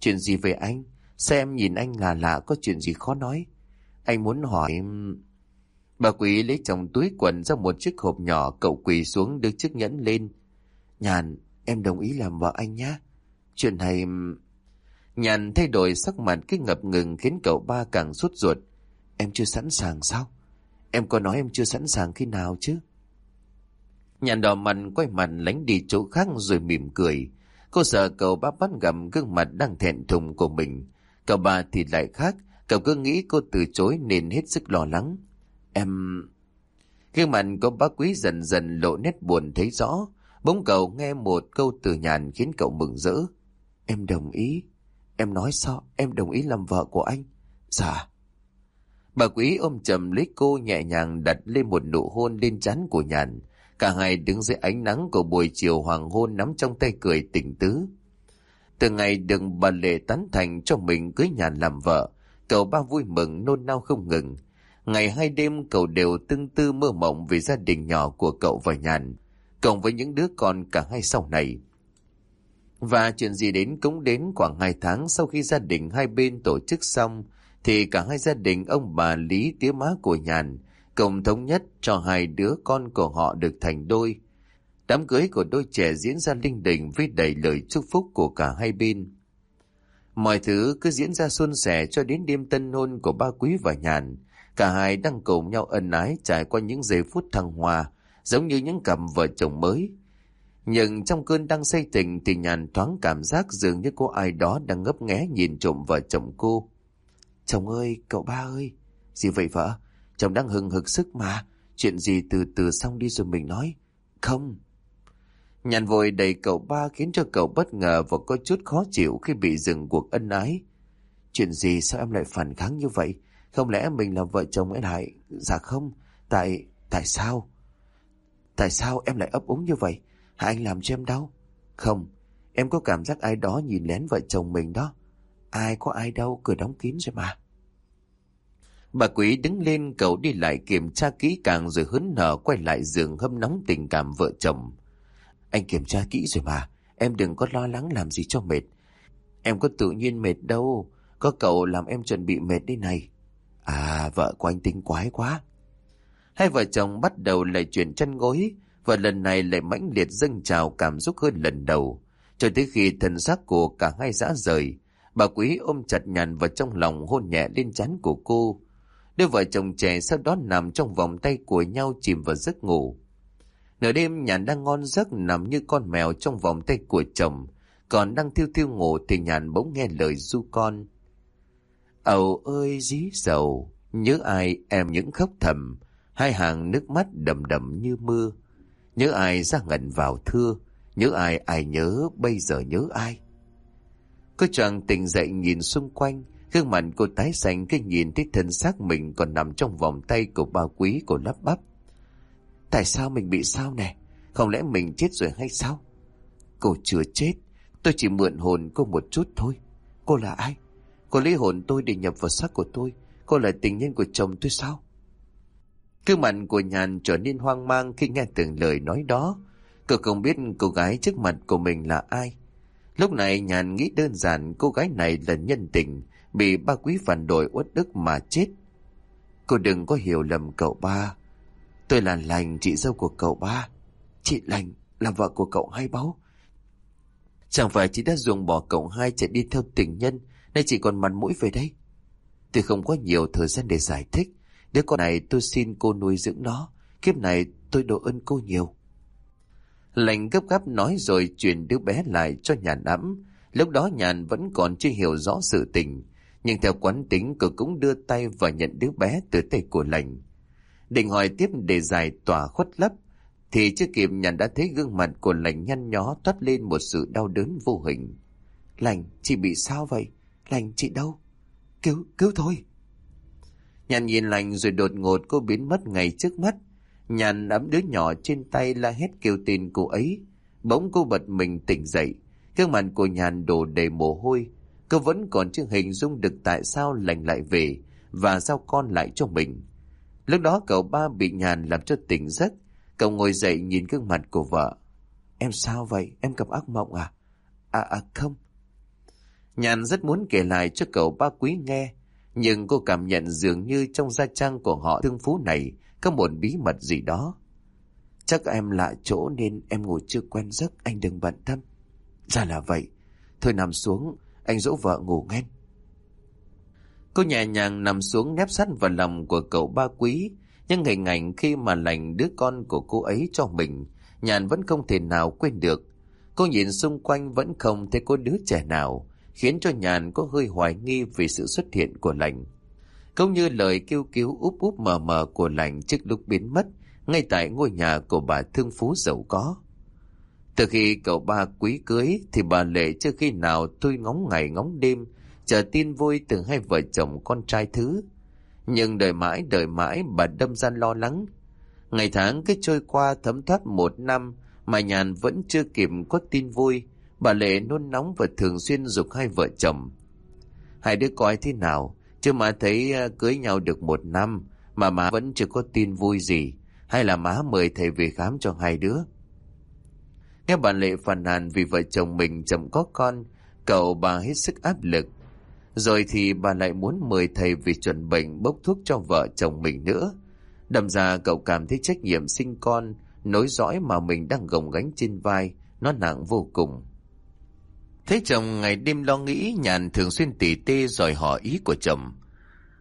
chuyện gì về anh? Sao em nhìn anh lạ lạ có chuyện gì khó nói? Anh muốn hỏi... Bà quý lấy trong túi quần ra một chiếc hộp nhỏ cậu quỳ xuống đưa chiếc nhẫn lên. Nhàn, em đồng ý làm vợ anh nhé. Chuyện này... Nhàn thay đổi sắc mặt cái ngập ngừng khiến cậu ba càng sốt ruột. Em chưa sẵn sàng sao? Em có nói em chưa sẵn sàng khi nào chứ? Nhàn đỏ mặt quay mặt lánh đi chỗ khác rồi mỉm cười. Cô sợ cậu ba bắt gặp gương mặt đang thẹn thùng của mình. Cậu ba thì lại khác, cậu cứ nghĩ cô từ chối nên hết sức lo lắng. Em... Gương mặt của bác quý dần dần lộ nét buồn thấy rõ. Bỗng cậu nghe một câu từ nhàn khiến cậu mừng rỡ. Em đồng ý. Em nói sao? Em đồng ý làm vợ của anh. Dạ. Bà quý ôm chầm lấy cô nhẹ nhàng đặt lên một nụ hôn lên trán của nhàn. Cả hai đứng dưới ánh nắng của buổi chiều hoàng hôn nắm trong tay cười tỉnh tứ. Từ ngày được bà Lệ tán thành cho mình cưới nhàn làm vợ, cậu ba vui mừng nôn nao không ngừng. Ngày hai đêm cậu đều tương tư mơ mộng về gia đình nhỏ của cậu và nhàn, cộng với những đứa con cả hai sau này. Và chuyện gì đến cũng đến khoảng hai tháng sau khi gia đình hai bên tổ chức xong, thì cả hai gia đình ông bà Lý tía má của nhàn cùng thống nhất cho hai đứa con của họ được thành đôi. Đám cưới của đôi trẻ diễn ra linh đình với đầy lời chúc phúc của cả hai bên. Mọi thứ cứ diễn ra suôn sẻ cho đến đêm tân hôn của ba quý và nhàn. Cả hai đang cùng nhau ân ái trải qua những giây phút thăng hoa, giống như những cặp vợ chồng mới. Nhưng trong cơn đang say tình thì nhàn thoáng cảm giác dường như có ai đó đang ngấp nghé nhìn trộm vợ chồng cô. Chồng ơi, cậu ba ơi. Gì vậy vợ? Chồng đang hừng hực sức mà. Chuyện gì từ từ xong đi rồi mình nói. Không. Nhàn vội đẩy cậu ba khiến cho cậu bất ngờ và có chút khó chịu khi bị dừng cuộc ân ái. Chuyện gì sao em lại phản kháng như vậy? Không lẽ mình là vợ chồng ấy lại? Dạ không. Tại... tại sao? Tại sao em lại ấp úng như vậy? Hả anh làm cho em đau? Không. Em có cảm giác ai đó nhìn lén vợ chồng mình đó. Ai có ai đâu, cửa đóng kín rồi mà. Bà quý đứng lên cậu đi lại kiểm tra kỹ càng rồi hớn nở quay lại giường hâm nóng tình cảm vợ chồng. Anh kiểm tra kỹ rồi mà, em đừng có lo lắng làm gì cho mệt. Em có tự nhiên mệt đâu, có cậu làm em chuẩn bị mệt đi này. À, vợ của anh tính quái quá. Hai vợ chồng bắt đầu lại chuyển chân gối, và lần này lại mãnh liệt dâng trào cảm xúc hơn lần đầu. Cho tới khi thần xác của cả hai dã rời, bà quý ôm chặt nhàn vào trong lòng hôn nhẹ lên trán của cô. Đôi vợ chồng trẻ sau đó nằm trong vòng tay của nhau chìm vào giấc ngủ. Nửa đêm nhàn đang ngon giấc nằm như con mèo trong vòng tay của chồng, còn đang thiêu thiêu ngủ thì nhàn bỗng nghe lời du con. Ầu ơi dí dầu, nhớ ai em những khóc thầm, hai hàng nước mắt đầm đầm như mưa. Nhớ ai ra ngẩn vào thưa, nhớ ai ai nhớ bây giờ nhớ ai. Cô chàng tỉnh dậy nhìn xung quanh, gương mặt cô tái xanh khi nhìn thấy thân xác mình còn nằm trong vòng tay của ba quý của lắp bắp. Tại sao mình bị sao nè? Không lẽ mình chết rồi hay sao? Cô chưa chết, tôi chỉ mượn hồn cô một chút thôi. Cô là ai? Cô lấy hồn tôi để nhập vào xác của tôi. Cô là tình nhân của chồng tôi sao? Cương mặt của nhàn trở nên hoang mang khi nghe từng lời nói đó. Cậu không biết cô gái trước mặt của mình là ai. Lúc này nhàn nghĩ đơn giản cô gái này là nhân tình, bị ba quý phản đổi uất đức mà chết. Cô đừng có hiểu lầm cậu ba. Tôi là lành chị dâu của cậu ba. Chị lành là vợ của cậu hai báu. Chẳng phải chị đã dùng bỏ cậu hai chạy đi theo tình nhân, nay chị còn mặt mũi về đây. Tôi không có nhiều thời gian để giải thích. Đứa con này tôi xin cô nuôi dưỡng nó. Kiếp này tôi độ ơn cô nhiều. Lành gấp gáp nói rồi chuyển đứa bé lại cho nhàn ấm. Lúc đó nhàn vẫn còn chưa hiểu rõ sự tình. Nhưng theo quán tính cô cũng đưa tay và nhận đứa bé từ tay của lành. Định hỏi tiếp để giải tỏa khuất lấp. Thì chưa kịp nhàn đã thấy gương mặt của lành nhăn nhó toát lên một sự đau đớn vô hình. Lành, chị bị sao vậy? Lành, chị đâu? Cứu, cứu thôi. Nhàn nhìn lành rồi đột ngột cô biến mất ngay trước mắt. Nhàn ấm đứa nhỏ trên tay la hét kêu tên cô ấy. Bỗng cô bật mình tỉnh dậy. Gương mặt của nhàn đổ đầy mồ hôi. Cô vẫn còn chưa hình dung được tại sao lành lại về và giao con lại cho mình. Lúc đó cậu ba bị nhàn làm cho tỉnh giấc. Cậu ngồi dậy nhìn gương mặt của vợ. Em sao vậy? Em gặp ác mộng à? À à không. Nhàn rất muốn kể lại cho cậu ba quý nghe. Nhưng cô cảm nhận dường như trong gia trang của họ thương phú này có một bí mật gì đó. Chắc em lạ chỗ nên em ngủ chưa quen giấc, anh đừng bận tâm. Ra là vậy. Thôi nằm xuống, anh dỗ vợ ngủ nghe. Cô nhẹ nhàng nằm xuống nép sắt vào lòng của cậu ba quý, nhưng hình ảnh khi mà lành đứa con của cô ấy cho mình, nhàn vẫn không thể nào quên được. Cô nhìn xung quanh vẫn không thấy có đứa trẻ nào, khiến cho nhàn có hơi hoài nghi về sự xuất hiện của lành. Cũng như lời kêu cứu úp úp mờ mờ của lành trước lúc biến mất, ngay tại ngôi nhà của bà thương phú giàu có. Từ khi cậu ba quý cưới thì bà Lệ chưa khi nào tôi ngóng ngày ngóng đêm, chờ tin vui từ hai vợ chồng con trai thứ. Nhưng đợi mãi đợi mãi bà đâm ra lo lắng. Ngày tháng cứ trôi qua thấm thoát một năm mà nhàn vẫn chưa kịp có tin vui. Bà Lệ nôn nóng và thường xuyên dục hai vợ chồng. Hai đứa coi thế nào, chứ mà thấy à, cưới nhau được một năm mà má vẫn chưa có tin vui gì. Hay là má mời thầy về khám cho hai đứa. Nghe bà Lệ phàn nàn vì vợ chồng mình chậm có con, cậu bà hết sức áp lực. Rồi thì bà lại muốn mời thầy về chuẩn bệnh bốc thuốc cho vợ chồng mình nữa. Đâm ra cậu cảm thấy trách nhiệm sinh con, nối dõi mà mình đang gồng gánh trên vai, nó nặng vô cùng. Thấy chồng ngày đêm lo nghĩ nhàn thường xuyên tỉ tê rồi hỏi ý của chồng.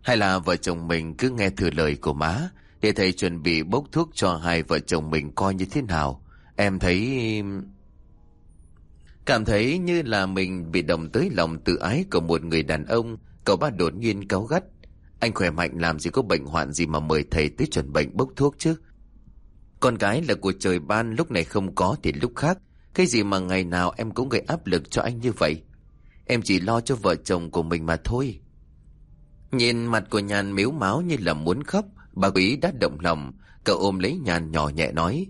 Hay là vợ chồng mình cứ nghe thừa lời của má để thầy chuẩn bị bốc thuốc cho hai vợ chồng mình coi như thế nào. Em thấy... Cảm thấy như là mình bị động tới lòng tự ái của một người đàn ông, cậu ba đột nhiên cáu gắt. Anh khỏe mạnh làm gì có bệnh hoạn gì mà mời thầy tới chuẩn bệnh bốc thuốc chứ. Con gái là của trời ban lúc này không có thì lúc khác, cái gì mà ngày nào em cũng gây áp lực cho anh như vậy? Em chỉ lo cho vợ chồng của mình mà thôi. Nhìn mặt của nhàn miếu máu như là muốn khóc, bà quý đã động lòng, cậu ôm lấy nhàn nhỏ nhẹ nói.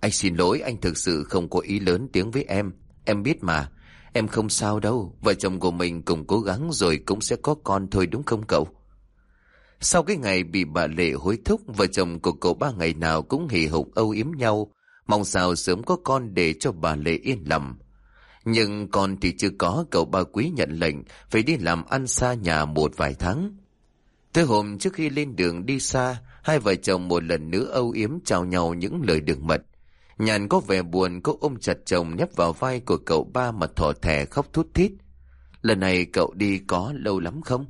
Anh xin lỗi, anh thực sự không có ý lớn tiếng với em. Em biết mà, em không sao đâu, vợ chồng của mình cùng cố gắng rồi cũng sẽ có con thôi đúng không cậu? Sau cái ngày bị bà Lệ hối thúc, vợ chồng của cậu ba ngày nào cũng hì hục âu yếm nhau, mong sao sớm có con để cho bà Lệ yên lòng. Nhưng con thì chưa có cậu ba quý nhận lệnh phải đi làm ăn xa nhà một vài tháng. Tới hôm trước khi lên đường đi xa, hai vợ chồng một lần nữa âu yếm chào nhau những lời đường mật. Nhàn có vẻ buồn, cô ôm chặt chồng nhấp vào vai của cậu ba mà thỏ thẻ khóc thút thít. Lần này cậu đi có lâu lắm không?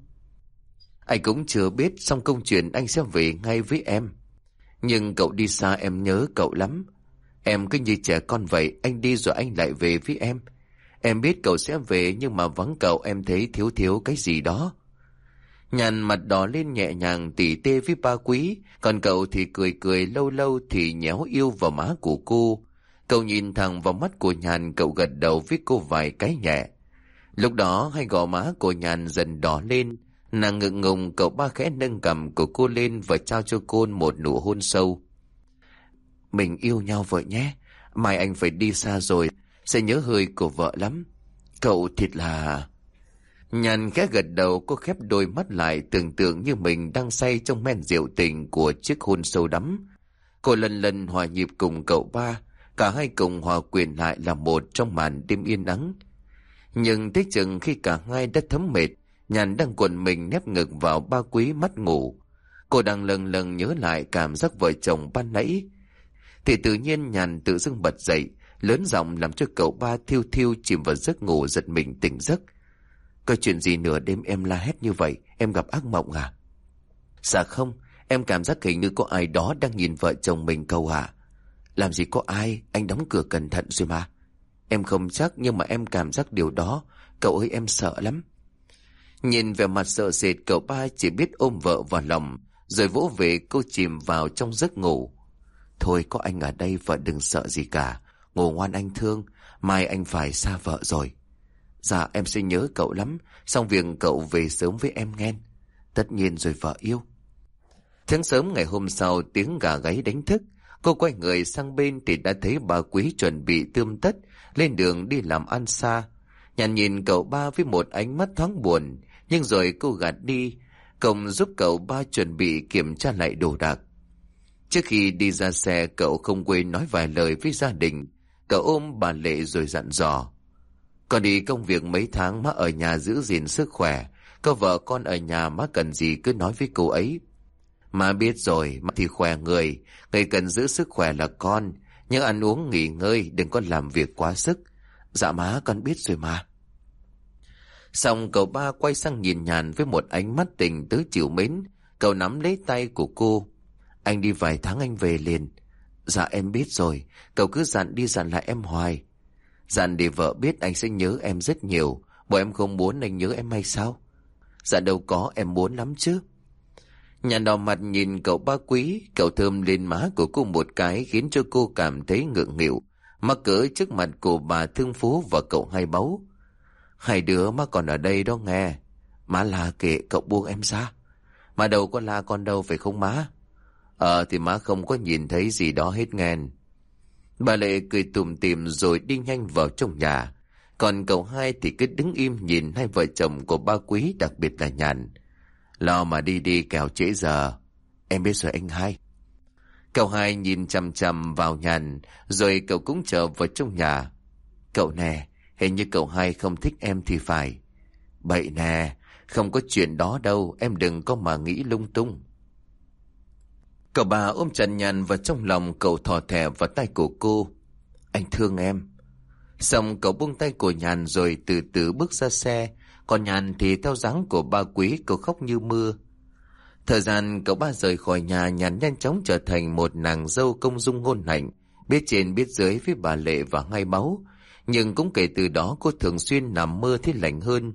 Anh cũng chưa biết xong công chuyện anh sẽ về ngay với em. Nhưng cậu đi xa em nhớ cậu lắm. Em cứ như trẻ con vậy, anh đi rồi anh lại về với em. Em biết cậu sẽ về nhưng mà vắng cậu em thấy thiếu thiếu cái gì đó. Nhàn mặt đỏ lên nhẹ nhàng tỉ tê với ba quý, còn cậu thì cười cười lâu lâu thì nhéo yêu vào má của cô. Cậu nhìn thẳng vào mắt của Nhàn cậu gật đầu với cô vài cái nhẹ. Lúc đó hai gò má của Nhàn dần đỏ lên, nàng ngượng ngùng cậu ba khẽ nâng cầm của cô lên và trao cho cô một nụ hôn sâu. Mình yêu nhau vợ nhé, mai anh phải đi xa rồi, sẽ nhớ hơi của vợ lắm. Cậu thiệt là... Nhàn khẽ gật đầu cô khép đôi mắt lại tưởng tượng như mình đang say trong men rượu tình của chiếc hôn sâu đắm. Cô lần lần hòa nhịp cùng cậu ba, cả hai cùng hòa quyền lại là một trong màn đêm yên nắng. Nhưng thế chừng khi cả hai đã thấm mệt, Nhàn đang quần mình nép ngực vào ba quý mắt ngủ. Cô đang lần lần nhớ lại cảm giác vợ chồng ban nãy. Thì tự nhiên Nhàn tự dưng bật dậy, lớn giọng làm cho cậu ba thiêu thiêu chìm vào giấc ngủ giật mình tỉnh giấc. Có chuyện gì nửa đêm em la hét như vậy, em gặp ác mộng à? Dạ không, em cảm giác hình như có ai đó đang nhìn vợ chồng mình cầu à. Làm gì có ai, anh đóng cửa cẩn thận rồi mà. Em không chắc nhưng mà em cảm giác điều đó, cậu ơi em sợ lắm. Nhìn về mặt sợ sệt cậu ba chỉ biết ôm vợ vào lòng, rồi vỗ về cô chìm vào trong giấc ngủ. Thôi có anh ở đây vợ đừng sợ gì cả, ngủ ngoan anh thương, mai anh phải xa vợ rồi. Dạ em sẽ nhớ cậu lắm, xong việc cậu về sớm với em nghe. Tất nhiên rồi vợ yêu. Sáng sớm ngày hôm sau tiếng gà gáy đánh thức, cô quay người sang bên thì đã thấy bà quý chuẩn bị tươm tất, lên đường đi làm ăn xa. Nhàn nhìn cậu ba với một ánh mắt thoáng buồn, nhưng rồi cô gạt đi, cộng giúp cậu ba chuẩn bị kiểm tra lại đồ đạc. Trước khi đi ra xe cậu không quên nói vài lời với gia đình, cậu ôm bà Lệ rồi dặn dò. Còn đi công việc mấy tháng má ở nhà giữ gìn sức khỏe, có vợ con ở nhà má cần gì cứ nói với cô ấy. Má biết rồi, má thì khỏe người, người cần giữ sức khỏe là con, nhưng ăn uống nghỉ ngơi đừng có làm việc quá sức. Dạ má con biết rồi mà. Xong cậu ba quay sang nhìn nhàn với một ánh mắt tình tứ chịu mến. Cậu nắm lấy tay của cô. Anh đi vài tháng anh về liền. Dạ em biết rồi. Cậu cứ dặn đi dặn lại em hoài. Dặn để vợ biết anh sẽ nhớ em rất nhiều. Bộ em không muốn anh nhớ em hay sao? Dạ đâu có, em muốn lắm chứ. Nhàn đỏ mặt nhìn cậu ba quý. Cậu thơm lên má của cô một cái khiến cho cô cảm thấy ngượng nghịu. Mắc cỡ trước mặt của bà thương phú và cậu hai báu. Hai đứa mà còn ở đây đó nghe. Má là kệ cậu buông em ra. Mà đâu có la con đâu, phải không má? Ờ thì má không có nhìn thấy gì đó hết nghen. Bà Lệ cười tùm tìm rồi đi nhanh vào trong nhà. Còn cậu hai thì cứ đứng im nhìn hai vợ chồng của ba quý đặc biệt là nhàn. Lo mà đi đi kẻo trễ giờ. Em biết rồi anh hai. Cậu hai nhìn chằm chằm vào nhàn rồi cậu cũng trở vào trong nhà. Cậu nè, Hình như cậu hai không thích em thì phải. Bậy nè, không có chuyện đó đâu, em đừng có mà nghĩ lung tung. Cậu bà ôm Trần Nhàn vào trong lòng cậu thò thẻ vào tay của cô. Anh thương em. Xong cậu buông tay của Nhàn rồi từ từ bước ra xe. Còn Nhàn thì theo dáng của ba quý cậu khóc như mưa. Thời gian cậu ba rời khỏi nhà Nhàn nhanh chóng trở thành một nàng dâu công dung ngôn hạnh. Biết trên biết dưới với bà Lệ và ngay báu nhưng cũng kể từ đó cô thường xuyên nằm mơ thấy lạnh hơn.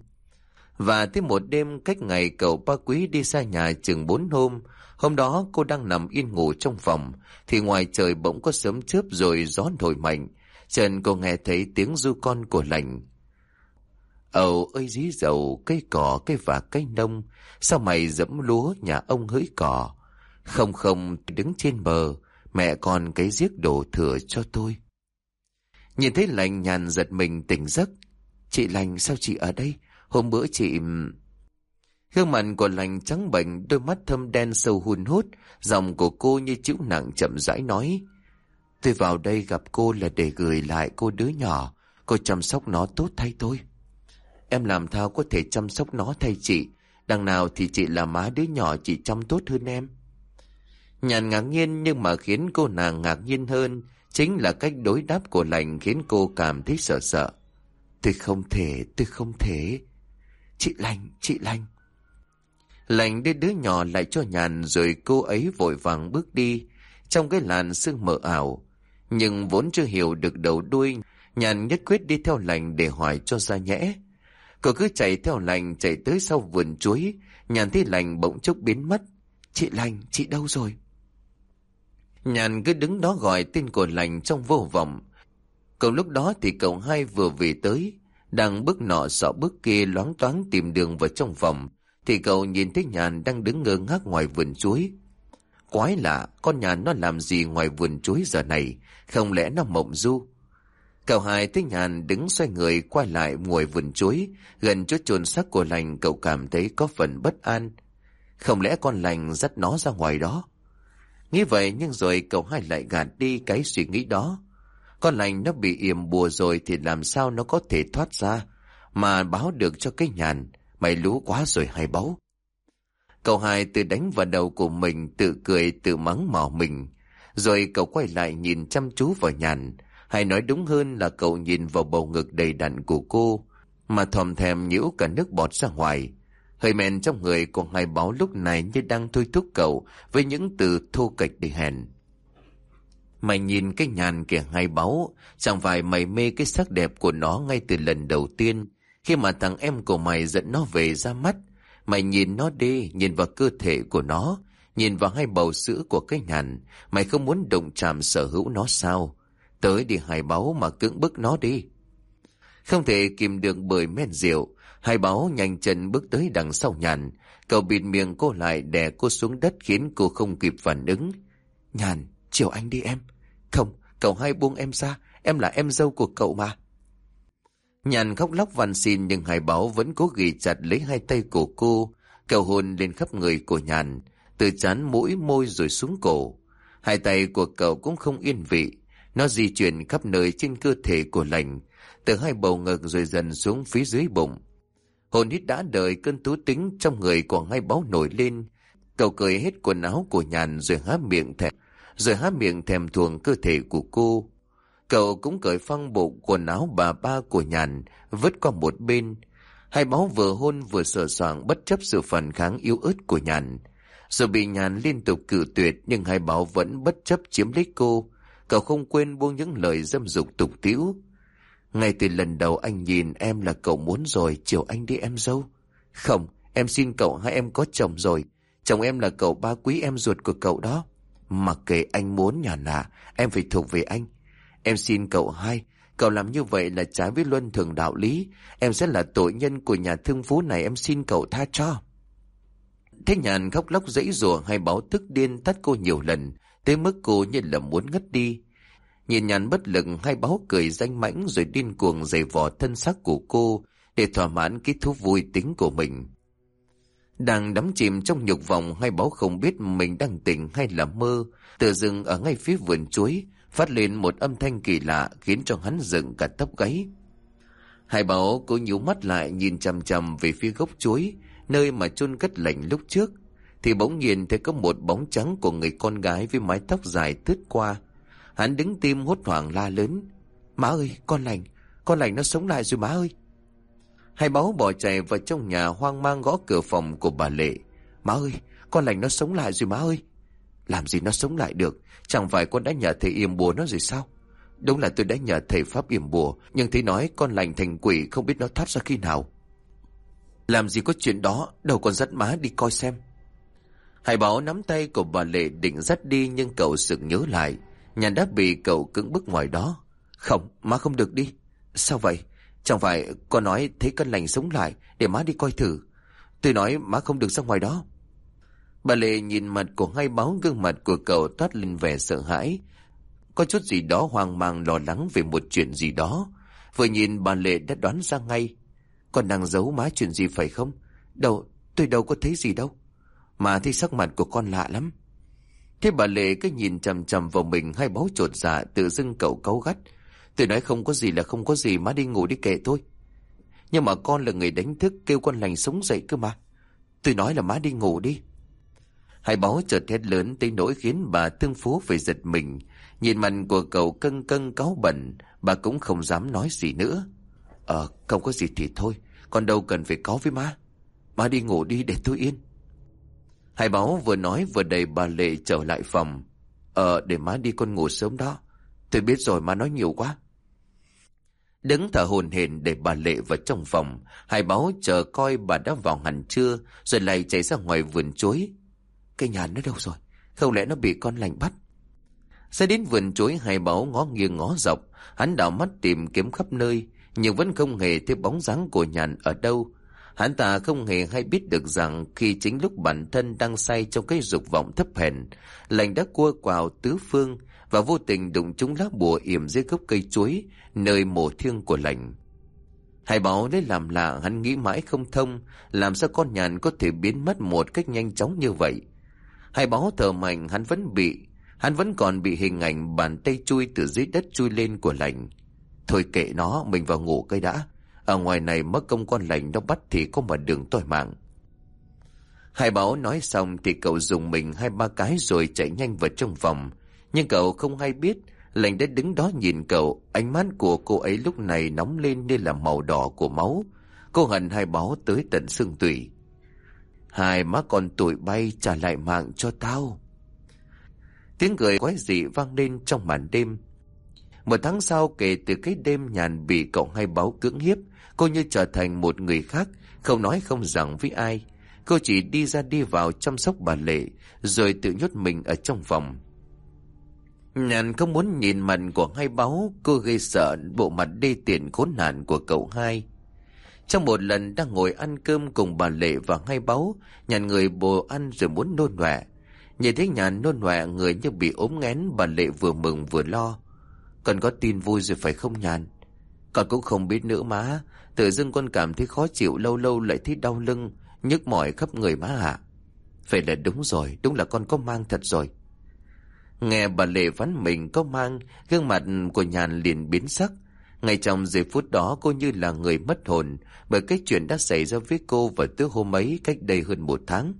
Và tới một đêm cách ngày cậu ba quý đi xa nhà chừng bốn hôm, hôm đó cô đang nằm yên ngủ trong phòng, thì ngoài trời bỗng có sớm chớp rồi gió nổi mạnh. Trần cô nghe thấy tiếng du con của lành. Ầu ơi dí dầu, cây cỏ, cây và cây nông, sao mày dẫm lúa nhà ông hỡi cỏ? Không không, đứng trên bờ, mẹ còn cái giếc đổ thừa cho tôi. Nhìn thấy lành nhàn giật mình tỉnh giấc. Chị lành sao chị ở đây? Hôm bữa chị... Gương mặt của lành trắng bệnh, đôi mắt thâm đen sâu hun hút, giọng của cô như chịu nặng chậm rãi nói. Tôi vào đây gặp cô là để gửi lại cô đứa nhỏ, cô chăm sóc nó tốt thay tôi. Em làm thao có thể chăm sóc nó thay chị, đằng nào thì chị là má đứa nhỏ chị chăm tốt hơn em. Nhàn ngạc nhiên nhưng mà khiến cô nàng ngạc nhiên hơn chính là cách đối đáp của lành khiến cô cảm thấy sợ sợ. Tôi không thể, tôi không thể. Chị lành, chị lành. Lành đưa đứa nhỏ lại cho nhàn rồi cô ấy vội vàng bước đi trong cái làn sương mờ ảo. Nhưng vốn chưa hiểu được đầu đuôi, nhàn nhất quyết đi theo lành để hỏi cho ra nhẽ. Cô cứ chạy theo lành chạy tới sau vườn chuối, nhàn thấy lành bỗng chốc biến mất. Chị lành, chị đâu rồi? Nhàn cứ đứng đó gọi tên của lành trong vô vọng. Cậu lúc đó thì cậu hai vừa về tới, đang bước nọ sọ bước kia loáng toáng tìm đường vào trong phòng, thì cậu nhìn thấy nhàn đang đứng ngơ ngác ngoài vườn chuối. Quái lạ, con nhàn nó làm gì ngoài vườn chuối giờ này, không lẽ nó mộng du? Cậu hai thấy nhàn đứng xoay người quay lại ngồi vườn chuối, gần chỗ chôn xác của lành cậu cảm thấy có phần bất an. Không lẽ con lành dắt nó ra ngoài đó? Nghĩ vậy nhưng rồi cậu hai lại gạt đi cái suy nghĩ đó. Con lành nó bị yểm bùa rồi thì làm sao nó có thể thoát ra mà báo được cho cái nhàn. Mày lú quá rồi hay báu. Cậu hai tự đánh vào đầu của mình tự cười tự mắng mỏ mình. Rồi cậu quay lại nhìn chăm chú vào nhàn. Hay nói đúng hơn là cậu nhìn vào bầu ngực đầy đặn của cô mà thòm thèm nhiễu cả nước bọt ra ngoài. Hơi men trong người của hai báo lúc này như đang thôi thúc cậu với những từ thô kịch để hèn. Mày nhìn cái nhàn kìa hai báu, chẳng phải mày mê cái sắc đẹp của nó ngay từ lần đầu tiên, khi mà thằng em của mày dẫn nó về ra mắt. Mày nhìn nó đi, nhìn vào cơ thể của nó, nhìn vào hai bầu sữa của cái nhàn, mày không muốn động chạm sở hữu nó sao? Tới đi hai báu mà cưỡng bức nó đi. Không thể kìm được bởi men rượu, Hai báo nhanh chân bước tới đằng sau nhàn. Cậu bịt miệng cô lại đè cô xuống đất khiến cô không kịp phản ứng. Nhàn, chiều anh đi em. Không, cậu hai buông em ra. Em là em dâu của cậu mà. Nhàn khóc lóc van xin nhưng Hải báo vẫn cố ghi chặt lấy hai tay của cô. Cậu hôn lên khắp người của nhàn. Từ chán mũi môi rồi xuống cổ. Hai tay của cậu cũng không yên vị. Nó di chuyển khắp nơi trên cơ thể của lành. Từ hai bầu ngực rồi dần xuống phía dưới bụng. Hồn hít đã đợi cơn tú tính trong người của hai báo nổi lên. Cậu cười hết quần áo của nhàn rồi há miệng thèm, rồi há miệng thèm thuồng cơ thể của cô. Cậu cũng cởi phăng bộ quần áo bà ba của nhàn, vứt qua một bên. Hai báo vừa hôn vừa sửa soạn bất chấp sự phản kháng yếu ớt của nhàn. Rồi bị nhàn liên tục cử tuyệt nhưng hai báo vẫn bất chấp chiếm lấy cô. Cậu không quên buông những lời dâm dục tục tiễu. Ngay từ lần đầu anh nhìn em là cậu muốn rồi, chiều anh đi em dâu. Không, em xin cậu hai em có chồng rồi. Chồng em là cậu ba quý em ruột của cậu đó. Mặc kệ anh muốn nhà nà, em phải thuộc về anh. Em xin cậu hai, cậu làm như vậy là trái với luân thường đạo lý. Em sẽ là tội nhân của nhà thương phú này em xin cậu tha cho. Thế nhàn khóc lóc dãy rùa hay báo thức điên tắt cô nhiều lần, tới mức cô như là muốn ngất đi. Nhìn nhàn bất lực hay báo cười danh mãnh rồi điên cuồng giày vò thân xác của cô để thỏa mãn cái thú vui tính của mình. Đang đắm chìm trong nhục vọng hay báo không biết mình đang tỉnh hay là mơ, tự dưng ở ngay phía vườn chuối, phát lên một âm thanh kỳ lạ khiến cho hắn dựng cả tóc gáy. Hai báo cố nhíu mắt lại nhìn chằm chằm về phía gốc chuối, nơi mà chôn cất lạnh lúc trước, thì bỗng nhiên thấy có một bóng trắng của người con gái với mái tóc dài tướt qua, Hắn đứng tim hốt hoảng la lớn. Má ơi, con lành, con lành nó sống lại rồi má ơi. Hai báo bỏ chạy vào trong nhà hoang mang gõ cửa phòng của bà Lệ. Má ơi, con lành nó sống lại rồi má ơi. Làm gì nó sống lại được, chẳng phải con đã nhờ thầy yểm bùa nó rồi sao? Đúng là tôi đã nhờ thầy Pháp yểm bùa, nhưng thầy nói con lành thành quỷ không biết nó thoát ra khi nào. Làm gì có chuyện đó, đâu con dắt má đi coi xem. Hải báo nắm tay của bà Lệ định dắt đi nhưng cậu sực nhớ lại. Nhà đã bị cậu cứng bức ngoài đó. Không, má không được đi. Sao vậy? Chẳng phải con nói thấy cân lành sống lại để má đi coi thử. Tôi nói má không được ra ngoài đó. Bà Lệ nhìn mặt của hai báo gương mặt của cậu toát lên vẻ sợ hãi. Có chút gì đó hoang mang lo lắng về một chuyện gì đó. Vừa nhìn bà Lệ đã đoán ra ngay. Con đang giấu má chuyện gì phải không? Đâu, tôi đâu có thấy gì đâu. Mà thấy sắc mặt của con lạ lắm. Thế bà Lệ cứ nhìn chầm chầm vào mình hai báo trột dạ tự dưng cậu cáu gắt. Tôi nói không có gì là không có gì má đi ngủ đi kệ thôi. Nhưng mà con là người đánh thức kêu con lành sống dậy cơ mà. Tôi nói là má đi ngủ đi. Hai báo chợt hét lớn tới nỗi khiến bà thương phú phải giật mình. Nhìn mặt của cậu cân cân cáu bẩn, bà cũng không dám nói gì nữa. Ờ, không có gì thì thôi, con đâu cần phải có với má. Má đi ngủ đi để tôi yên. Hai báo vừa nói vừa đẩy bà Lệ trở lại phòng. Ờ, để má đi con ngủ sớm đó. Tôi biết rồi má nói nhiều quá. Đứng thở hồn hển để bà Lệ vào trong phòng. Hai báo chờ coi bà đã vào hẳn chưa, rồi lại chạy ra ngoài vườn chuối. Cây nhà nó đâu rồi? Không lẽ nó bị con lành bắt? Xe đến vườn chuối hai báu ngó nghiêng ngó dọc, hắn đảo mắt tìm kiếm khắp nơi, nhưng vẫn không hề thấy bóng dáng của nhàn ở đâu. Hắn ta không hề hay biết được rằng khi chính lúc bản thân đang say trong cái dục vọng thấp hèn, lành đã cua quào tứ phương và vô tình đụng trúng lá bùa yểm dưới gốc cây chuối, nơi mổ thiêng của lành. Hai báo lấy làm lạ hắn nghĩ mãi không thông, làm sao con nhàn có thể biến mất một cách nhanh chóng như vậy. Hai báo thở mạnh hắn vẫn bị, hắn vẫn còn bị hình ảnh bàn tay chui từ dưới đất chui lên của lành. Thôi kệ nó, mình vào ngủ cây đã. Ở ngoài này mất công con lành nó bắt thì có mà đường tôi mạng. Hai báo nói xong thì cậu dùng mình hai ba cái rồi chạy nhanh vào trong phòng. Nhưng cậu không hay biết, lành đã đứng đó nhìn cậu, ánh mắt của cô ấy lúc này nóng lên như là màu đỏ của máu. Cô hận hai báo tới tận xương tủy. Hai má con tuổi bay trả lại mạng cho tao. Tiếng cười quái dị vang lên trong màn đêm. Một tháng sau kể từ cái đêm nhàn bị cậu hai báo cưỡng hiếp, cô như trở thành một người khác, không nói không rằng với ai. Cô chỉ đi ra đi vào chăm sóc bà Lệ, rồi tự nhốt mình ở trong phòng. Nhàn không muốn nhìn mặt của hai báo, cô gây sợ bộ mặt đê tiện khốn nạn của cậu hai. Trong một lần đang ngồi ăn cơm cùng bà Lệ và ngay báu, nhàn người bồ ăn rồi muốn nôn nọe. Nhìn thấy nhàn nôn nọe người như bị ốm ngén, bà Lệ vừa mừng vừa lo. Còn có tin vui rồi phải không nhàn? Con cũng không biết nữa má, tự dưng con cảm thấy khó chịu lâu lâu lại thấy đau lưng, nhức mỏi khắp người má ạ. Vậy là đúng rồi, đúng là con có mang thật rồi. Nghe bà Lệ vắn mình có mang, gương mặt của nhàn liền biến sắc, ngay trong giây phút đó, cô như là người mất hồn bởi cái chuyện đã xảy ra với cô vào tối hôm ấy cách đây hơn một tháng.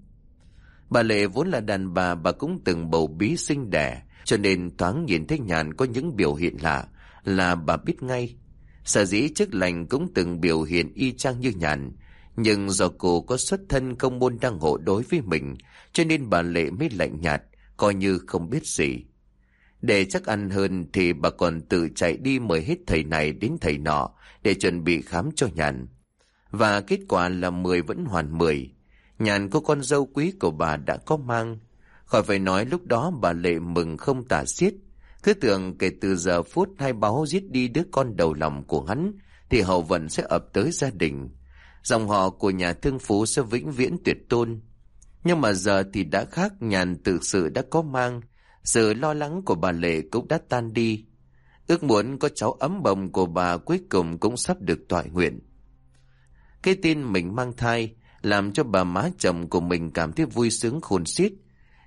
Bà Lệ vốn là đàn bà bà cũng từng bầu bí sinh đẻ, cho nên thoáng nhìn thấy nhàn có những biểu hiện lạ, là bà biết ngay. Sở dĩ chức lành cũng từng biểu hiện y chang như nhàn, nhưng do cô có xuất thân công môn đang hộ đối với mình, cho nên bà Lệ mới lạnh nhạt, coi như không biết gì. Để chắc ăn hơn thì bà còn tự chạy đi mời hết thầy này đến thầy nọ để chuẩn bị khám cho nhàn. Và kết quả là 10 vẫn hoàn 10. Nhàn có con dâu quý của bà đã có mang. Khỏi phải nói lúc đó bà Lệ mừng không tả xiết. Cứ tưởng kể từ giờ phút hai báo giết đi đứa con đầu lòng của hắn, thì hậu vận sẽ ập tới gia đình. Dòng họ của nhà thương phú sẽ vĩnh viễn tuyệt tôn. Nhưng mà giờ thì đã khác, nhàn thực sự đã có mang sự lo lắng của bà Lệ cũng đã tan đi. Ước muốn có cháu ấm bồng của bà cuối cùng cũng sắp được tọa nguyện. Cái tin mình mang thai làm cho bà má chồng của mình cảm thấy vui sướng khôn xiết.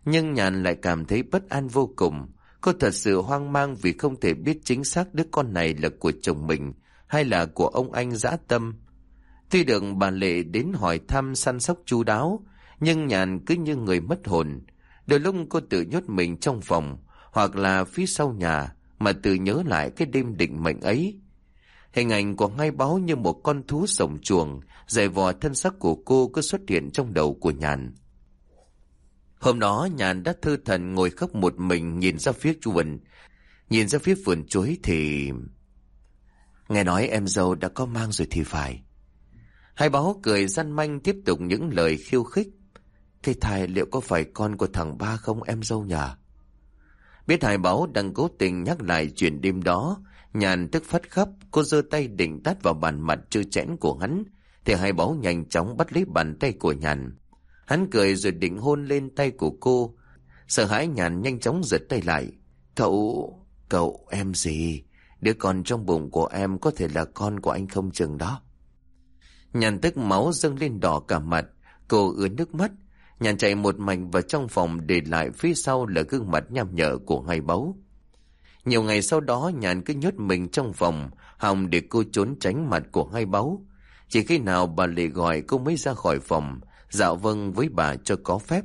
Nhưng nhàn lại cảm thấy bất an vô cùng. Cô thật sự hoang mang vì không thể biết chính xác đứa con này là của chồng mình hay là của ông anh dã tâm. Tuy được bà Lệ đến hỏi thăm săn sóc chu đáo, nhưng nhàn cứ như người mất hồn. Đôi lúc cô tự nhốt mình trong phòng hoặc là phía sau nhà mà tự nhớ lại cái đêm định mệnh ấy. Hình ảnh của ngay báo như một con thú sổng chuồng, dày vò thân sắc của cô cứ xuất hiện trong đầu của Nhàn. Hôm đó Nhàn đã thư thần ngồi khóc một mình nhìn ra phía vườn. Nhìn ra phía vườn chuối thì... Nghe nói em dâu đã có mang rồi thì phải. Hai báo cười gian manh tiếp tục những lời khiêu khích thế thai liệu có phải con của thằng ba không em dâu nhà Biết Hải Báo đang cố tình nhắc lại chuyện đêm đó, Nhàn tức phát khắp, cô giơ tay định tát vào bàn mặt trơ chẽn của hắn, thì hai Báo nhanh chóng bắt lấy bàn tay của Nhàn. Hắn cười rồi định hôn lên tay của cô. Sợ hãi Nhàn nhanh chóng giật tay lại. Cậu, cậu em gì? Đứa con trong bụng của em có thể là con của anh không chừng đó. Nhàn tức máu dâng lên đỏ cả mặt, cô ướt nước mắt. Nhàn chạy một mảnh vào trong phòng để lại phía sau là gương mặt nham nhở của hai báu. Nhiều ngày sau đó Nhàn cứ nhốt mình trong phòng, hòng để cô trốn tránh mặt của hai báu. Chỉ khi nào bà Lệ gọi cô mới ra khỏi phòng, dạo vâng với bà cho có phép.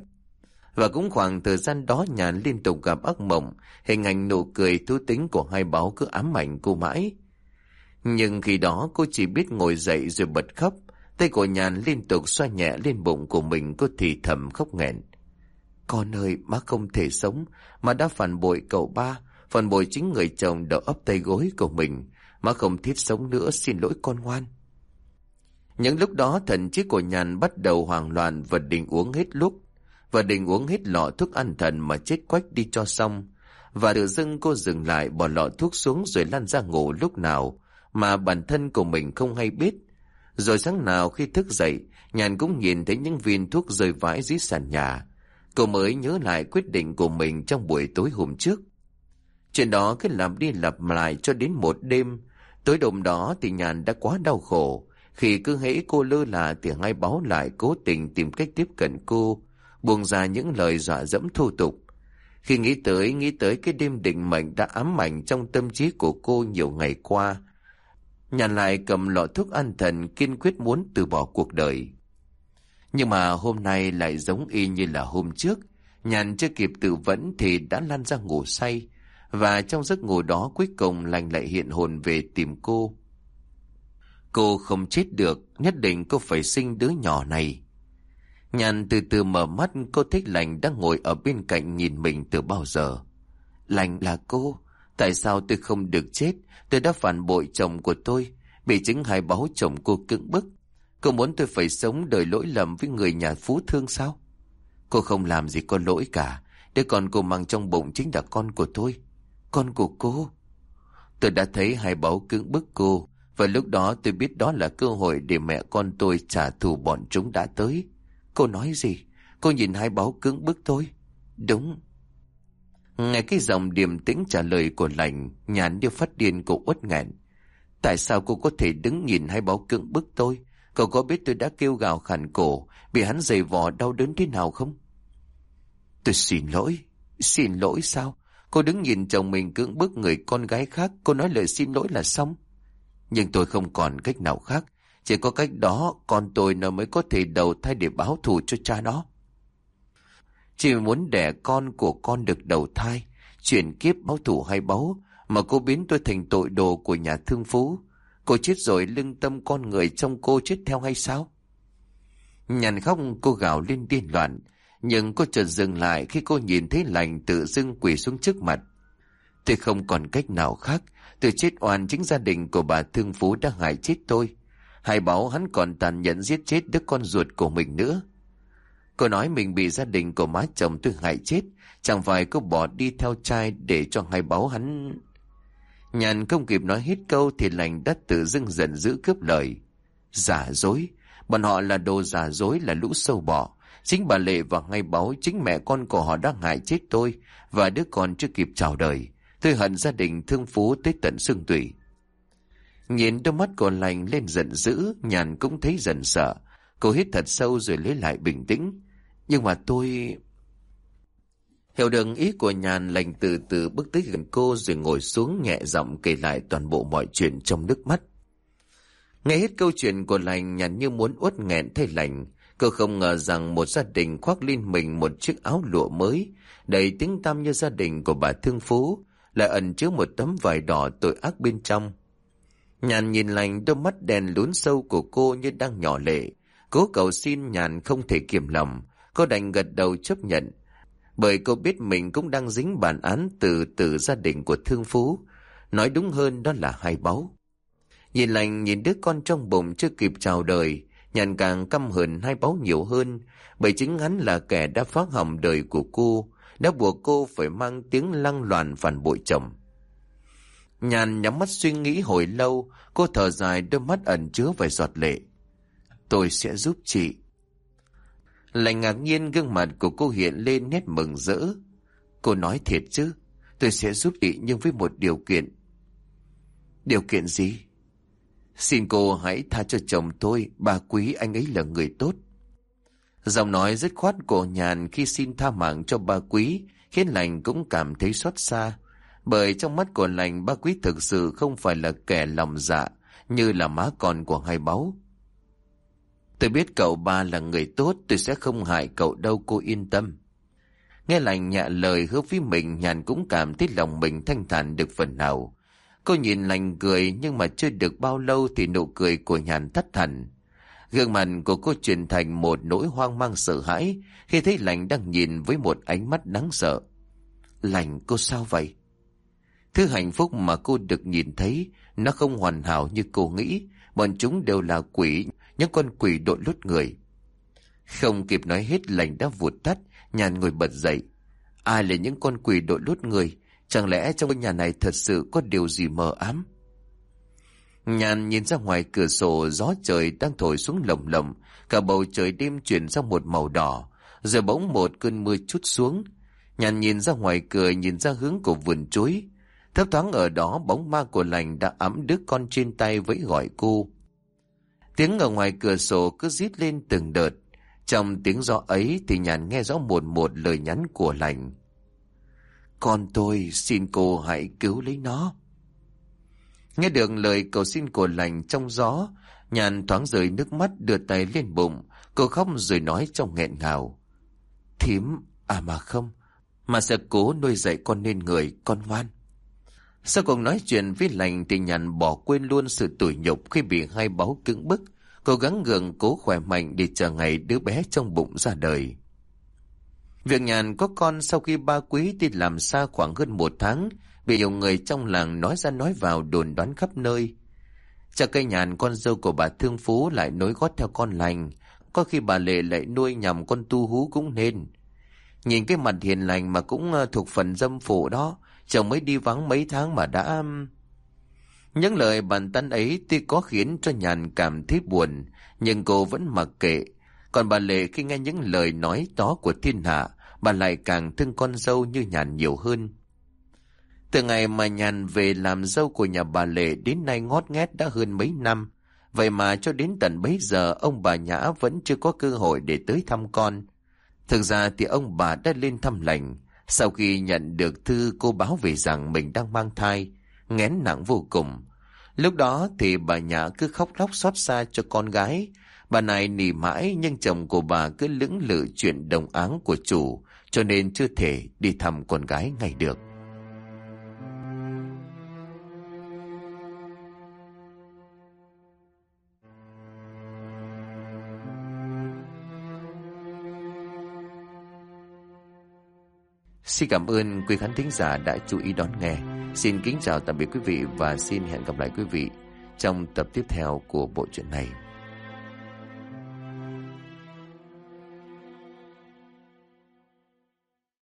Và cũng khoảng thời gian đó Nhàn liên tục gặp ác mộng, hình ảnh nụ cười thú tính của hai báo cứ ám ảnh cô mãi. Nhưng khi đó cô chỉ biết ngồi dậy rồi bật khóc, tay của Nhàn liên tục xoa nhẹ lên bụng của mình cô thì thầm khóc nghẹn. Con ơi, má không thể sống, mà đã phản bội cậu ba, phản bội chính người chồng đỡ ấp tay gối của mình. Má không thiết sống nữa, xin lỗi con ngoan. Những lúc đó thần trí của nhàn bắt đầu hoảng loạn và định uống hết lúc. Và định uống hết lọ thuốc an thần mà chết quách đi cho xong. Và tự dưng cô dừng lại bỏ lọ thuốc xuống rồi lăn ra ngủ lúc nào mà bản thân của mình không hay biết. Rồi sáng nào khi thức dậy, nhàn cũng nhìn thấy những viên thuốc rơi vãi dưới sàn nhà. Cô mới nhớ lại quyết định của mình trong buổi tối hôm trước. Chuyện đó cứ làm đi lặp lại cho đến một đêm. Tối đêm đó thì nhàn đã quá đau khổ. Khi cứ hễ cô lơ là thì ngay báo lại cố tình tìm cách tiếp cận cô, buông ra những lời dọa dẫm thô tục. Khi nghĩ tới, nghĩ tới cái đêm định mệnh đã ám ảnh trong tâm trí của cô nhiều ngày qua, nhàn lại cầm lọ thuốc an thần kiên quyết muốn từ bỏ cuộc đời. Nhưng mà hôm nay lại giống y như là hôm trước, nhàn chưa kịp tự vẫn thì đã lăn ra ngủ say, và trong giấc ngủ đó cuối cùng lành lại hiện hồn về tìm cô. Cô không chết được, nhất định cô phải sinh đứa nhỏ này. Nhàn từ từ mở mắt, cô thích lành đang ngồi ở bên cạnh nhìn mình từ bao giờ. Lành là cô, tại sao tôi không được chết? Tôi đã phản bội chồng của tôi, bị chính hai báo chồng cô cưỡng bức. Cô muốn tôi phải sống đời lỗi lầm với người nhà phú thương sao? Cô không làm gì có lỗi cả, đứa con cô mang trong bụng chính là con của tôi. Con của cô. Tôi đã thấy hai báo cưỡng bức cô, và lúc đó tôi biết đó là cơ hội để mẹ con tôi trả thù bọn chúng đã tới. Cô nói gì? Cô nhìn hai báo cưỡng bức tôi. Đúng. Nghe cái giọng điềm tĩnh trả lời của lành, nhàn như phát điên cô uất nghẹn. Tại sao cô có thể đứng nhìn hai báo cưỡng bức tôi? Cậu có biết tôi đã kêu gào khản cổ, bị hắn giày vò đau đớn thế nào không? Tôi xin lỗi. Xin lỗi sao? Cô đứng nhìn chồng mình cưỡng bức người con gái khác, cô nói lời xin lỗi là xong. Nhưng tôi không còn cách nào khác. Chỉ có cách đó con tôi nó mới có thể đầu thai để báo thù cho cha nó. Chỉ muốn đẻ con của con được đầu thai, chuyển kiếp báo thù hay báo, mà cô biến tôi thành tội đồ của nhà thương phú. Cô chết rồi lưng tâm con người trong cô chết theo hay sao? Nhàn khóc cô gào lên điên loạn, nhưng cô chợt dừng lại khi cô nhìn thấy lành tự dưng quỳ xuống trước mặt. Tôi không còn cách nào khác, Tôi chết oan chính gia đình của bà Thương Phú đã hại chết tôi. Hay báo hắn còn tàn nhẫn giết chết đứa con ruột của mình nữa. Cô nói mình bị gia đình của má chồng tôi hại chết. Chẳng phải cô bỏ đi theo trai để cho hai báo hắn... Nhàn không kịp nói hết câu thì lành đất tự dưng giận dữ cướp lời. Giả dối. Bọn họ là đồ giả dối là lũ sâu bọ. Chính bà Lệ và ngay báo chính mẹ con của họ đã hại chết tôi và đứa con chưa kịp chào đời. Tôi hận gia đình thương phú tới tận xương tủy. Nhìn đôi mắt của lành lên giận dữ, nhàn cũng thấy dần sợ. Cô hít thật sâu rồi lấy lại bình tĩnh. Nhưng mà tôi... Hiểu được ý của nhàn lành từ từ bước tới gần cô rồi ngồi xuống nhẹ giọng kể lại toàn bộ mọi chuyện trong nước mắt. Nghe hết câu chuyện của lành nhàn như muốn uất nghẹn thay lành. Cô không ngờ rằng một gia đình khoác lên mình một chiếc áo lụa mới, đầy tiếng tăm như gia đình của bà Thương Phú, lại ẩn chứa một tấm vải đỏ tội ác bên trong. Nhàn nhìn lành đôi mắt đèn lún sâu của cô như đang nhỏ lệ. Cố cầu xin nhàn không thể kiềm lòng, cô đành gật đầu chấp nhận. Bởi cô biết mình cũng đang dính bản án từ từ gia đình của thương phú. Nói đúng hơn đó là hai báu. Nhìn lành nhìn đứa con trong bụng chưa kịp chào đời, nhàn càng căm hờn hai báu nhiều hơn, bởi chính hắn là kẻ đã phá hỏng đời của cô, đã buộc cô phải mang tiếng lăng loàn phản bội chồng. Nhàn nhắm mắt suy nghĩ hồi lâu, cô thở dài đôi mắt ẩn chứa vài giọt lệ. Tôi sẽ giúp chị. Lành ngạc nhiên gương mặt của cô hiện lên nét mừng rỡ. Cô nói thiệt chứ, tôi sẽ giúp chị nhưng với một điều kiện. Điều kiện gì? Xin cô hãy tha cho chồng tôi, bà quý anh ấy là người tốt. Giọng nói rất khoát cổ nhàn khi xin tha mạng cho bà quý, khiến lành cũng cảm thấy xót xa. Bởi trong mắt của lành bà quý thực sự không phải là kẻ lòng dạ, như là má con của hai báu. Tôi biết cậu ba là người tốt, tôi sẽ không hại cậu đâu cô yên tâm. Nghe lành nhạ lời hứa với mình nhàn cũng cảm thấy lòng mình thanh thản được phần nào. Cô nhìn lành cười nhưng mà chưa được bao lâu thì nụ cười của nhàn thất thần. Gương mặt của cô chuyển thành một nỗi hoang mang sợ hãi khi thấy lành đang nhìn với một ánh mắt đáng sợ. Lành cô sao vậy? Thứ hạnh phúc mà cô được nhìn thấy nó không hoàn hảo như cô nghĩ. Bọn chúng đều là quỷ, những con quỷ đội lốt người. Không kịp nói hết lành đã vụt tắt, nhàn ngồi bật dậy. Ai là những con quỷ đội lốt người? Chẳng lẽ trong ngôi nhà này thật sự có điều gì mờ ám? Nhàn nhìn ra ngoài cửa sổ gió trời đang thổi xuống lồng lồng, cả bầu trời đêm chuyển sang một màu đỏ, rồi bỗng một cơn mưa chút xuống. Nhàn nhìn ra ngoài cửa nhìn ra hướng của vườn chuối. Thấp thoáng ở đó bóng ma của lành đã ấm đứa con trên tay với gọi cô. Tiếng ở ngoài cửa sổ cứ rít lên từng đợt. Trong tiếng gió ấy thì nhàn nghe rõ một một lời nhắn của lành. Con tôi xin cô hãy cứu lấy nó. Nghe được lời cầu xin của lành trong gió, nhàn thoáng rời nước mắt đưa tay lên bụng, cô khóc rồi nói trong nghẹn ngào. Thím, à mà không, mà sẽ cố nuôi dạy con nên người, con ngoan. Sau cuộc nói chuyện với lành thì nhàn bỏ quên luôn sự tủi nhục khi bị hai báu cứng bức, cố gắng gượng cố khỏe mạnh để chờ ngày đứa bé trong bụng ra đời. Việc nhàn có con sau khi ba quý đi làm xa khoảng hơn một tháng, bị nhiều người trong làng nói ra nói vào đồn đoán khắp nơi. Cha cây nhàn con dâu của bà Thương Phú lại nối gót theo con lành, có khi bà Lệ lại nuôi nhầm con tu hú cũng nên. Nhìn cái mặt hiền lành mà cũng ờ, thuộc phần dâm phụ đó, chồng mới đi vắng mấy tháng mà đã... Um, những lời bàn tán ấy tuy có khiến cho nhàn cảm thấy buồn, nhưng cô vẫn mặc kệ. Còn bà Lệ khi nghe những lời nói đó của thiên hạ, bà lại càng thương con dâu như nhàn nhiều hơn. Từ ngày mà nhàn về làm dâu của nhà bà Lệ đến nay ngót nghét đã hơn mấy năm. Vậy mà cho đến tận bấy giờ ông bà Nhã vẫn chưa có cơ hội để tới thăm con. Thực ra thì ông bà đã lên thăm lành. Sau khi nhận được thư cô báo về rằng mình đang mang thai, ngén nặng vô cùng. Lúc đó thì bà nhà cứ khóc lóc xót xa cho con gái. Bà này nỉ mãi nhưng chồng của bà cứ lưỡng lự chuyện đồng áng của chủ cho nên chưa thể đi thăm con gái ngay được. Xin cảm ơn quý khán thính giả đã chú ý đón nghe. Xin kính chào tạm biệt quý vị và xin hẹn gặp lại quý vị trong tập tiếp theo của bộ truyện này.